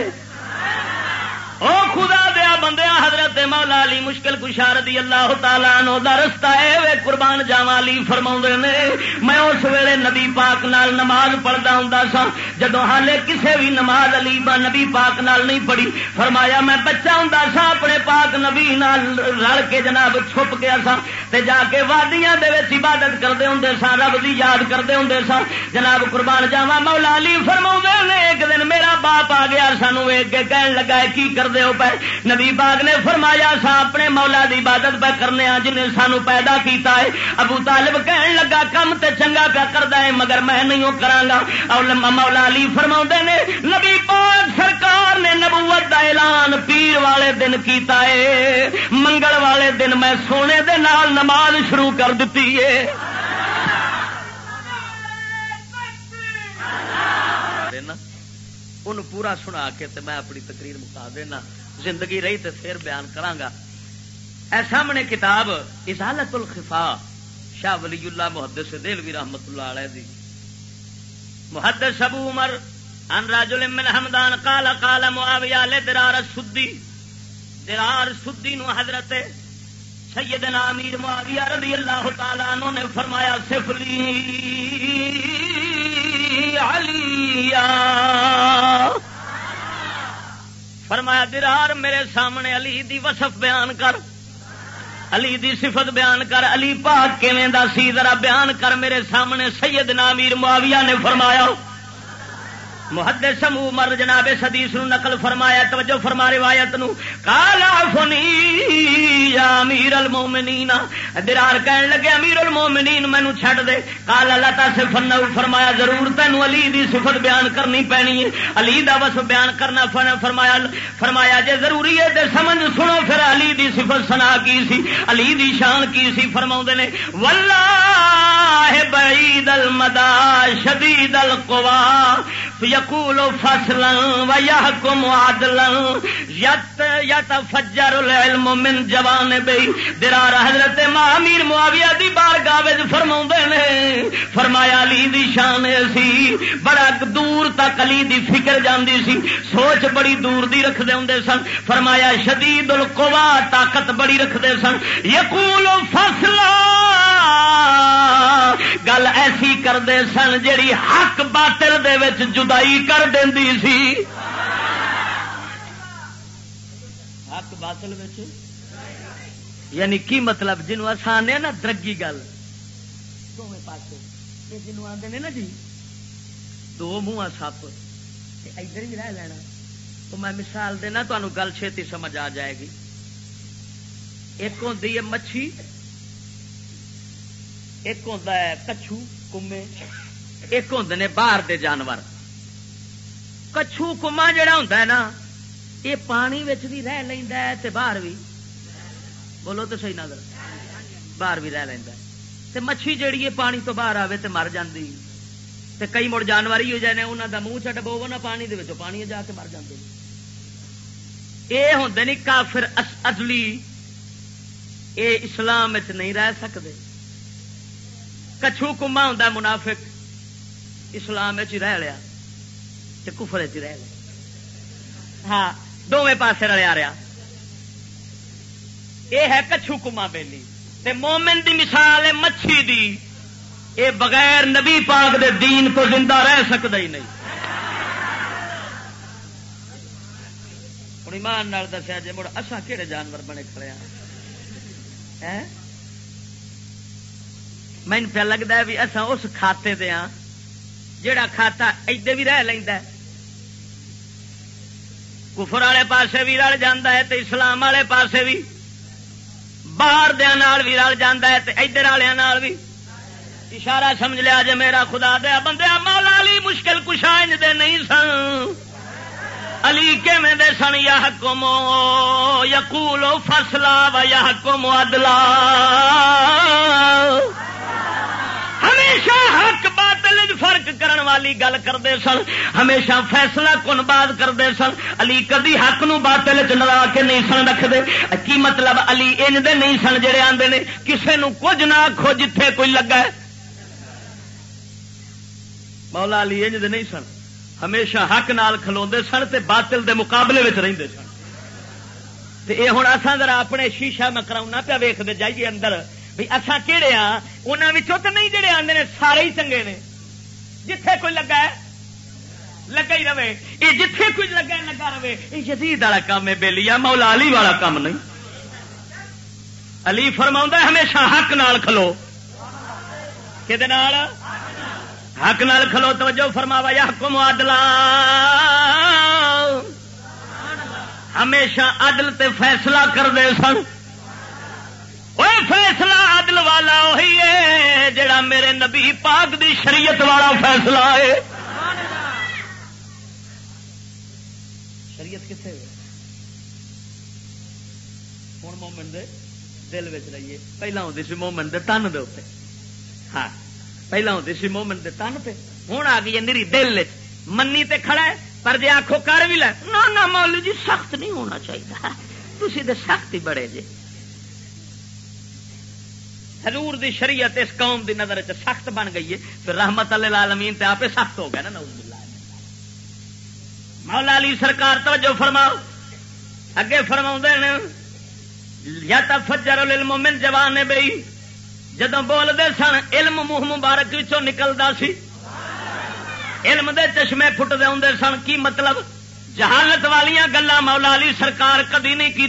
او خدا دیا بندیا حضرت مولا علی مشکل کشا رضی اللہ تعالیٰ نو دا رستہ ہے وے قربان جاوا علی فرما نے، میں اس ویلے نبی پاک نال نماز پڑھتا ہوں سا جدو حالے کسے بھی نماز علی با نبی پاک نال نہیں پڑھی، فرمایا میں بچہ ہوں سا اپنے پاک نبی نال رل کے جناب چھپ گیا سا تے جا کے وادیاں دے وچ عبادت کرتے ہوں سا رب دی یاد کرتے ہوں سا جناب قربان جاوا مولا علی فرما نے، ایک دن میرا باپ آ گیا، سانو ایک کے کہن لگا کی کرتے ہو پہ نبی باغ نے فرمایا، سا اپنے مولا دی عبادت پہ کرنے ہاں جنہیں سانو پیدا کیتا ہے. ابو طالب کہن لگا، کم تے چنگا پیا کرتا ہے، مگر میں نہیں وہ کرا اور مولا علی فرما نے، نبی پاک سرکار نے نبوت دا اعلان پیر والے دن کیتا ہے۔ منگل والے دن میں سونے دے نال نماز شروع کر دیتی ہے۔ ان پورا سنا کے تے میں اپنی تقریر مکا دینا۔ زندگی رہی تے پھر بیان کرانگا اے سامنے کتاب ازالت الخفا شاہ ولی اللہ محدث دلوی رحمت اللہ علیہ دی۔ محدث ابو عمر ان راجل من حمدان قال قال معاویہ لدرار السدی۔ درار سدی نو حضرت سیدنا امیر معاویہ رضی اللہ تعالی عنہ نے فرمایا سفلی علی فرمایا درار میرے سامنے علی دی وصف بیان کر۔ علی دی صفت بیان کر۔ علی پاک کیویں دا سی؟ ذرا بیان کر میرے سامنے سید نامیر معاویہ نے فرمایا۔ محدث سمو مر جناب حدیث نو نقل فرمایا، توجہ فرما روایت نو۔ کالا فنی یا امیر المومنین۔ درار کہن لگے، امیر المومنین مینو چھڈ دے۔ کالا لتا سے فرمایا، ضرور تینو علی دی صفت بیان کرنی پینی۔ ہے علی دا بس بیان کرنا فرمایا فرمایا، جے ضروری ہے تے سمجھ سنو، پھر علی دی صفت سنا کی سی۔ علی دی شان کی سی فرماؤں نے، واللہ بعید المدا شدید القوا۔ یقول فصلا و یحکم عدلا. یت یتفجر العلم من جوانبی درار حضرت امیر معاویہ دی بارگاہ وچ فرماوندے نے، فرمایا علی دی شان سی، بڑا دور تک علی دی فکر جاندی سی، سوچ بڑی دور دی رکھدے ہوندے سن، فرمایا شدید القوا طاقت بڑی رکھدے سن، یقول فصلا گل کرتے سن، جیڑی حق باطل دے وچ جدائی کر دینی سی۔ حق باطل وچ؟ یعنی کی مطلب؟ جنوب آسان ہے نا، درگی گل۔ دونوں پاس یہ جنوب آتے نا جی دو منہ سپ۔ ادھر ہی رہ لینا۔ تو میں مثال دینا تمہیں گل چھتی سمجھ آ جائے گی۔ ایک ہوتی ہے مچھی، ایک ہوتا ہے کچھو۔ کمے۔ ایک ہوں نے باہر دے جانور۔ کچھو کما جڑا ہوں نا، یہ پانی بھی رہ لینا تے باہر بھی۔ بولو تو صحیح نظر۔ باہر بھی رہ لینا تے مچھی جیڑی ہے پانی تو باہر آئے تو مر جاتی تے کئی مڑ جانور ہی ہو جانے انہوں کا منہ چٹ بو نا پانی دے پانی جا کے مر جاتے یہ ہوں نہیں کافر اصلی یہ اسلام نہیں رہ سکتے کچھو کما ہوں منافق۔ اسلام رہ لیا کفر چ رہ لیا۔ ہاں دونوں پاسے رلیا رہا یہ ہے کچھو کما بیلی۔ تے مومن دی مثال ہے مچھی دی۔ اے بغیر نبی پاک دے دین تو زندہ رہ سکتا ہی نہیں۔ ہوں ایمان دسیا جی مڑ اصا کہڑے جانور بنے کھڑے ہاں؟ ہیں؟ مین پہ لگتا ہے بھی اصا اس کھاتے دے ہاں جڑا کھاتا ادے بھی رہ لینا کفر والے پاسے بھی رل جا ہے تو اسلام والے پاسے بھی باہر دیا بھی رل جا ہے تو ادھر والوں بھی اشارہ سمجھ لیا جی میرا خدا دیا بندے مولا علی مشکل کشا دے نہیں سن علی کیویں دے سن یا حکمو یقول فصلا و یا حکم ادلا ہمیشہ حق باطل فرق کرن والی گل کرتے سن، ہمیشہ فیصلہ کن بات کرتے سن۔ علی کدی حق نو باطل چ لڑا کے نہیں سن رکھتے کی مطلب علی انج دے نہیں سن جڑے آندے نے؟ کسے نو کچھ نہ آخو جتھے کوئی لگا ہے۔ مولا علی انج دے نہیں سن۔ ہمیشہ حق نال کھلوندے سن تے باطل دے مقابلے وچ رہندے سن۔ یہ ہوں اصا ذرا اپنے شیشہ میں کراؤنا پیا ویختے جائیے اندر۔ بھی اصا کہڑے ہاں؟ انہوں تو نہیں جڑے آتے نے، سارے ہی چنگے نے۔ جتھے کوئی لگا ہے، لگا ہی رہے۔ یہ جتھے کوئی لگا ہے، لگا رہے۔ یہ جدید والا کام ہے بےلی مولا علی والا کام نہیں۔ علی فرما ہمیشہ حق نال کھلو۔ کہ حق نال کھلو توجہ فرماوا، یا حکم عدلا ہمیشہ عدل تے فیصلہ کرتے سن۔ وہ فیصلہ عدل والا وہی ہے جڑا میرے نبی پاک دی شریعت والا فیصلہ ہے۔ شریعت کتنے ہوں مومن دے دل رہیے۔ پہلا ہوتی سی مومن دے تن دے ہاں۔ پہلا ہوتی سی مومن دے تن پہ ہوں آ گئی نیری دل منی تے کھڑا ہے پر جی آخو کر بھی لے نہ مول جی سخت نہیں ہونا چاہیے تھی تو سخت ہی بڑے جی حضور دی شریعت اس قوم دی نظر سخت بن گئی ہے پھر رحمت اللہ عالمین تے آپ سخت ہو گیا نا مولا علی سرکار توجہ فرماؤ اگے فرما یا تفجر العلم جوان بئی جدو بولتے سن، علم منہ مبارک نکلتا سی۔ علم دے چشمے فٹتے ہوں سن، کی مطلب؟ جہالت والیاں گلا مولا علی سرکار کدی نہیں کی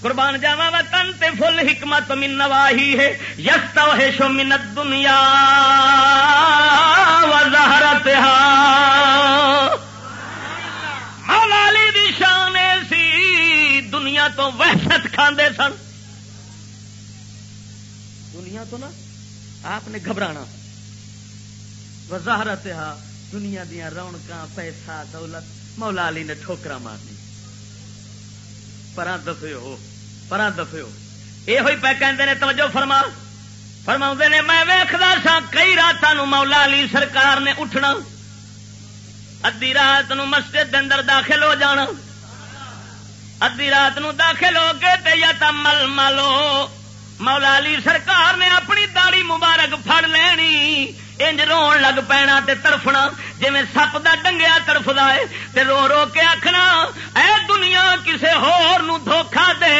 قربان جاوا و تے فل حکمت من نواہی ہے۔ یس تو ہے شو منت دنیا مولا علی دی شان سی، دنیا تو وحشت کھاندے سن۔ دنیا تو نا آپ نے گھبرانا۔ وزارت دنیا دیا رونق پیسہ، دولت۔ مولا علی نے ٹھوکرا مارنی۔ پرا دفے ہو پرا دفے ہو۔ یہ ہوئی پہ کہتے ہیں توجہ فرما۔ فرما نے، میں ویخدا سا کئی رات مولا علی سرکار نے اٹھنا۔ ادی رات نو مسجد اندر داخل ہو جانا۔ ادی رات نو داخل ہو کے یا تا مل ملو۔ مولا علی سرکار نے اپنی داڑی مبارک پھڑ لینی انج رو لگ پینا تے تڑفنا جی سپ دا ڈنگیا تڑفدا ہے، تے رو رو کے آخنا اے دنیا کسے ہور نو دھوکھا دے،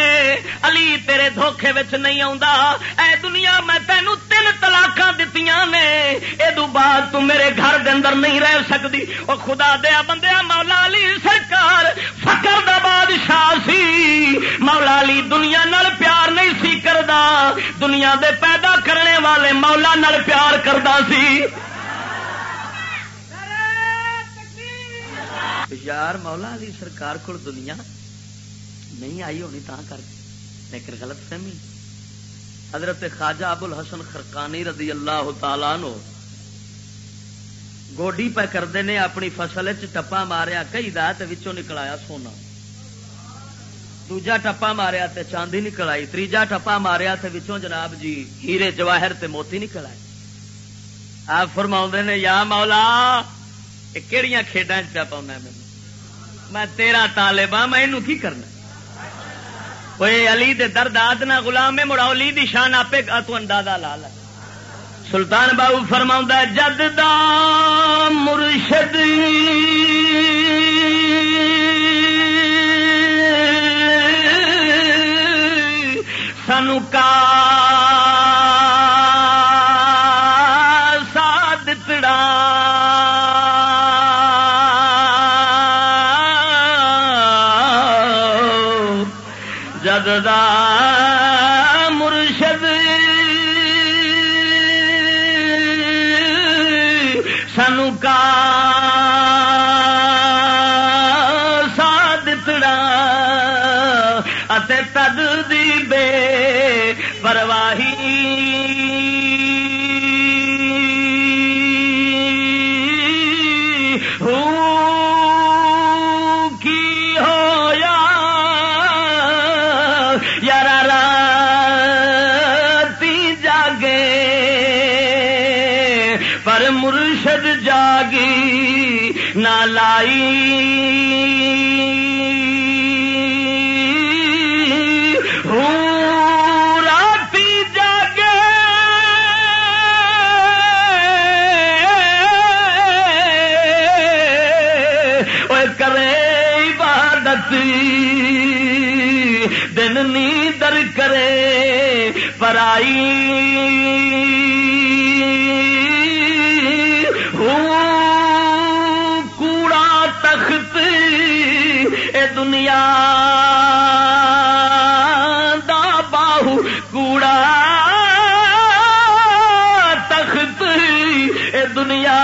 علی تیرے دھوکھے وچ نہیں آوندا۔ اے دنیا، میں تینو تین طلاقاں دتیاں نے اے دو بعد تو میرے گھر دے اندر نہیں رہ سکدی۔ او خدا دیا بندیا مولا علی سرکار فقر دا بادشاہ سی۔ مولا علی دنیا نال پیار نہیں سی کردا۔ دنیا دے پیدا کرنے والے مولا نال پیار کردا سی۔ یار مولا علی سرکار کو دنیا نہیں آئی ہونی تا کر لیکن غلط فہمی۔ حضرت خواجہ ابو الحسن خرکانی رضی اللہ تعالی نو گوڈی پہ کرتے نے اپنی فصل ٹپا ماریا، کئی دہ نکل آیا سونا۔ دوجا ٹپا ماریا تے چاندی نکل آئی تیجا ٹپا ماریا تے وچوں جناب جی ہیرے جواہر تے موتی نکل آئے آپ فرما نے، یا مولا کہڑی کھیڈا پیا پاؤں میں میں تیرا طالب ہاں میں کی کرنا؟ کوئی علی دے درد آدنا غلام میں مڑا علی دی شان آپ تو اندازہ لا لا سلطان بابو فرما جد دا مرشد۔ سانو کا لائی۔ ہوں کرے عبادت۔ دن نیندر کرے۔ پرائی دنیا دا باہو کوڑا تخت اے دنیا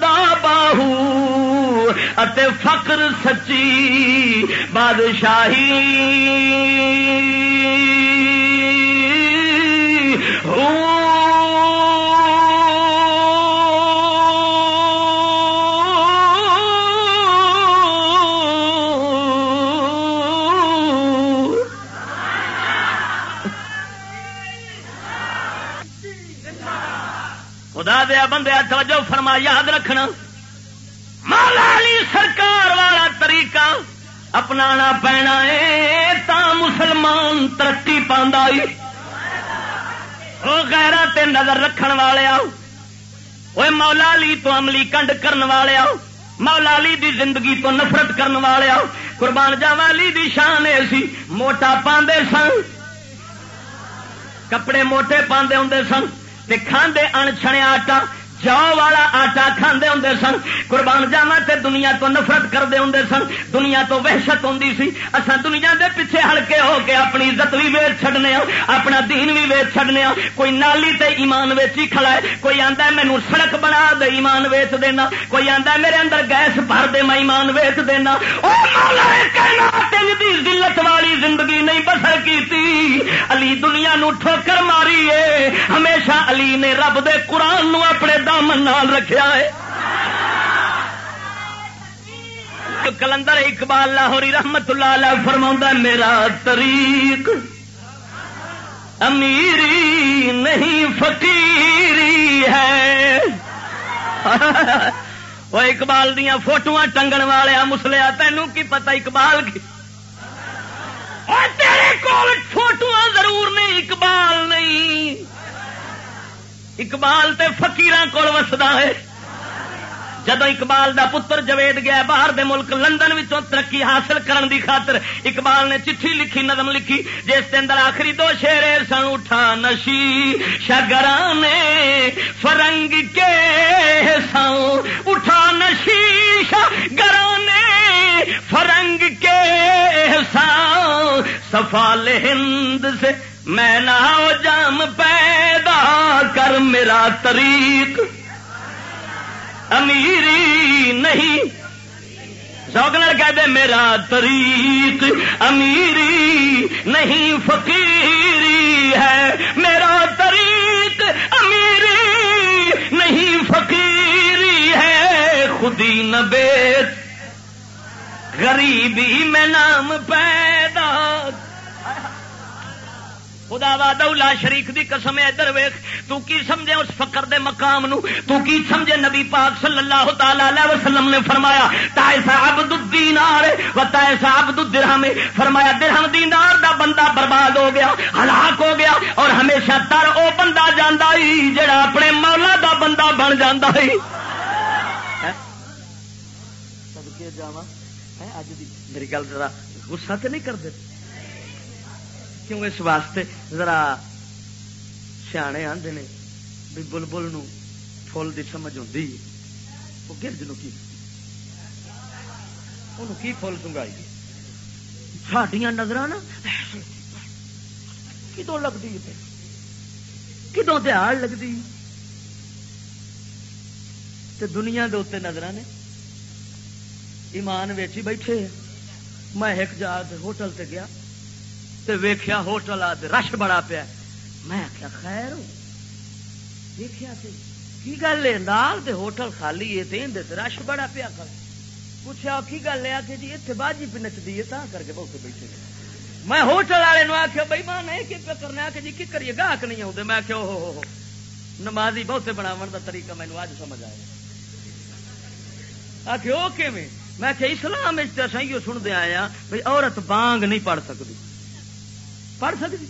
دا باہو اتے فقر سچی بادشاہی بندے توجہ فرما یاد رکھنا۔ مولا علی سرکار والا طریقہ اپنا پینا ہے، تا مسلمان ترقی پاندا وہ گہرا تے نظر رکھن والے آؤ وہ مولا علی تو عملی کنڈ کرن والے آؤ مولا علی دی زندگی تو نفرت کرن والے آؤ قربان جاوا علی دی شان اے سی، موٹا پاندے سن۔ کپڑے موٹے پاندے ہوں سن۔ تے کھاندے ان چھڑیا آٹا جو والا آٹا کھاندے ہوں سن، قربان جاوا تے دنیا تو نفرت کرتے ہوں سن، دنیا تو وحشت ہوں سی اصا دنیا دے پیچھے ہلکے ہو کے اپنی عزت بھی ویچ چڈنے اپنا دین بھی ویچ چڈنے کوئی نالی تے ایمان ویچی کھڑا ہے، کوئی آندا مینو سڑک بنا دے ایمان ویچ دینا، کوئی آندا میرے اندر گیس بھر دے میں ایمان ویچ دینا۔ او مولا دی ذلت والی زندگی نہیں بسر کی علی دنیا نو ٹھوکر ماری ہے ہمیشہ علی نے رب دے قرآن نو اپنے دامن نال رکھیا ہے۔ کلندر اقبال لاہوری رحمت اللہ علیہ فرما میرا طریق امیری نہیں، فقیری ہے۔ <laughs> وہ اقبال دیا فوٹو ٹنگن والے مسلیا تینوں کی پتا اقبال کی؟ تیرے کول فوٹو ضرور نہیں، اقبال نہیں۔ اقبال تے فکیر کول وسدا ہے۔ جدو اقبال دا پتر جوید گیا باہر دے ملک، لندن وچوں ترقی حاصل کرن دی خاطر اقبال نے چٹھی لکھی، نظم لکھی، جس کے اندر آخری دو شیر سن اٹھا نشی شگرانے فرنگ کے سن اٹھا نشی شگرانے فرنگ کے سان سفال ہند سے میں نہ جام پیدا کر میرا طریق۔ امیری نہیں۔ سوگنر کہہ دے میرا طریق۔ امیری نہیں، فقیری ہے میرا طریق۔ امیری نہیں، فقیری ہے خودی نبیت۔ غریبی میں نام پیدا خدا وا دولا شریف دی قسم ادھر ویخ تو کی سمجھے اس فقر دے مقام نو؟ تو کی سمجھے نبی پاک صلی اللہ تعالی علیہ وسلم نے فرمایا، تائسا عبد الدینار، و تائسا عبد الدرہم۔ فرمایا، درہم دینار دا بندہ برباد ہو گیا، ہلاک ہو گیا، اور ہمیشہ تر او بندہ جاندا ہی، جڑا اپنے مولا دا بندہ بن جاندا ہی۔ صدقے جاواں؟ اج دی میری گل ذرا غصہ تے نہیں کر دے کیوں اس واسطے ذرا سیانے آدھے نے بھی بلبل فل کی سمجھ ہوتی وہ گرج نو کی؟ کی فل سنگائی؟ سڈیا نظر نا کدو لگتی کدو دہاڑ لگتی دنیا کے اتنے نظر نے ایمان ویچی بیٹھے میں ایک جا ہوٹل سے گیا۔ تے ویخیا ہوٹل آ رش بڑا پیا میں آخیا خیر دیکھا کی گل ہے؟ نال دے ہوٹل خالی ہے رش بڑا پیا کر پوچھا کی گل ہے؟ کہ جی اتنے باجی پہ نچتی ہے تا کر کے بہت بیٹھے میں ہوٹل والے آخیا بھائی ماں نہیں کہ کرنا کہ جی کی کریے؟ گاہک نہیں آتے میں آخیا ہو ہو نمازی بہتے بناو کا طریقہ مینو اج سمجھ آیا۔ آخر وہ میں کہ اسلام سنتے آیا بھائی عورت بانگ نہیں پڑھ سکتی پڑھ سکتی؟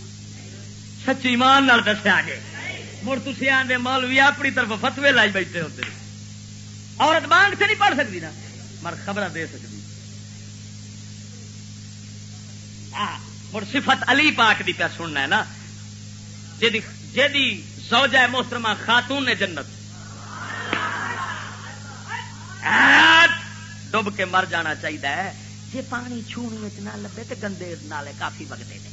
سچی مان دسیا گے مڑ تھی آدھے مولوی اپنی طرف فتوے لائی بیٹھے ہوتے عورت مانگ سے نہیں پڑھ سکتی نا مر خبر دے سکتی۔ مڑ صفت علی پاک دی پیا سننا ہے نا۔ جی جی سوجا محترمہ خاتون نے جنت۔ ڈب کے مر جانا چاہیے جی پانی چھونے نہ لبے تو گندے نالے کافی بگتے ہیں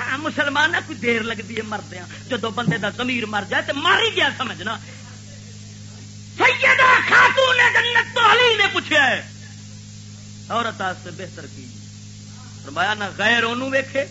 ہاں, مسلمان کوئی دیر لگتی ہے مردیا جدو بندے دا ضمیر مر جائے تو مر ہی گیا، سمجھنا؟ سیدہ خاتون جنت تو علی نے پوچھا ہے، عورت سے بہتر کی؟ فرمایا، نہ غیر انہوں ویکھے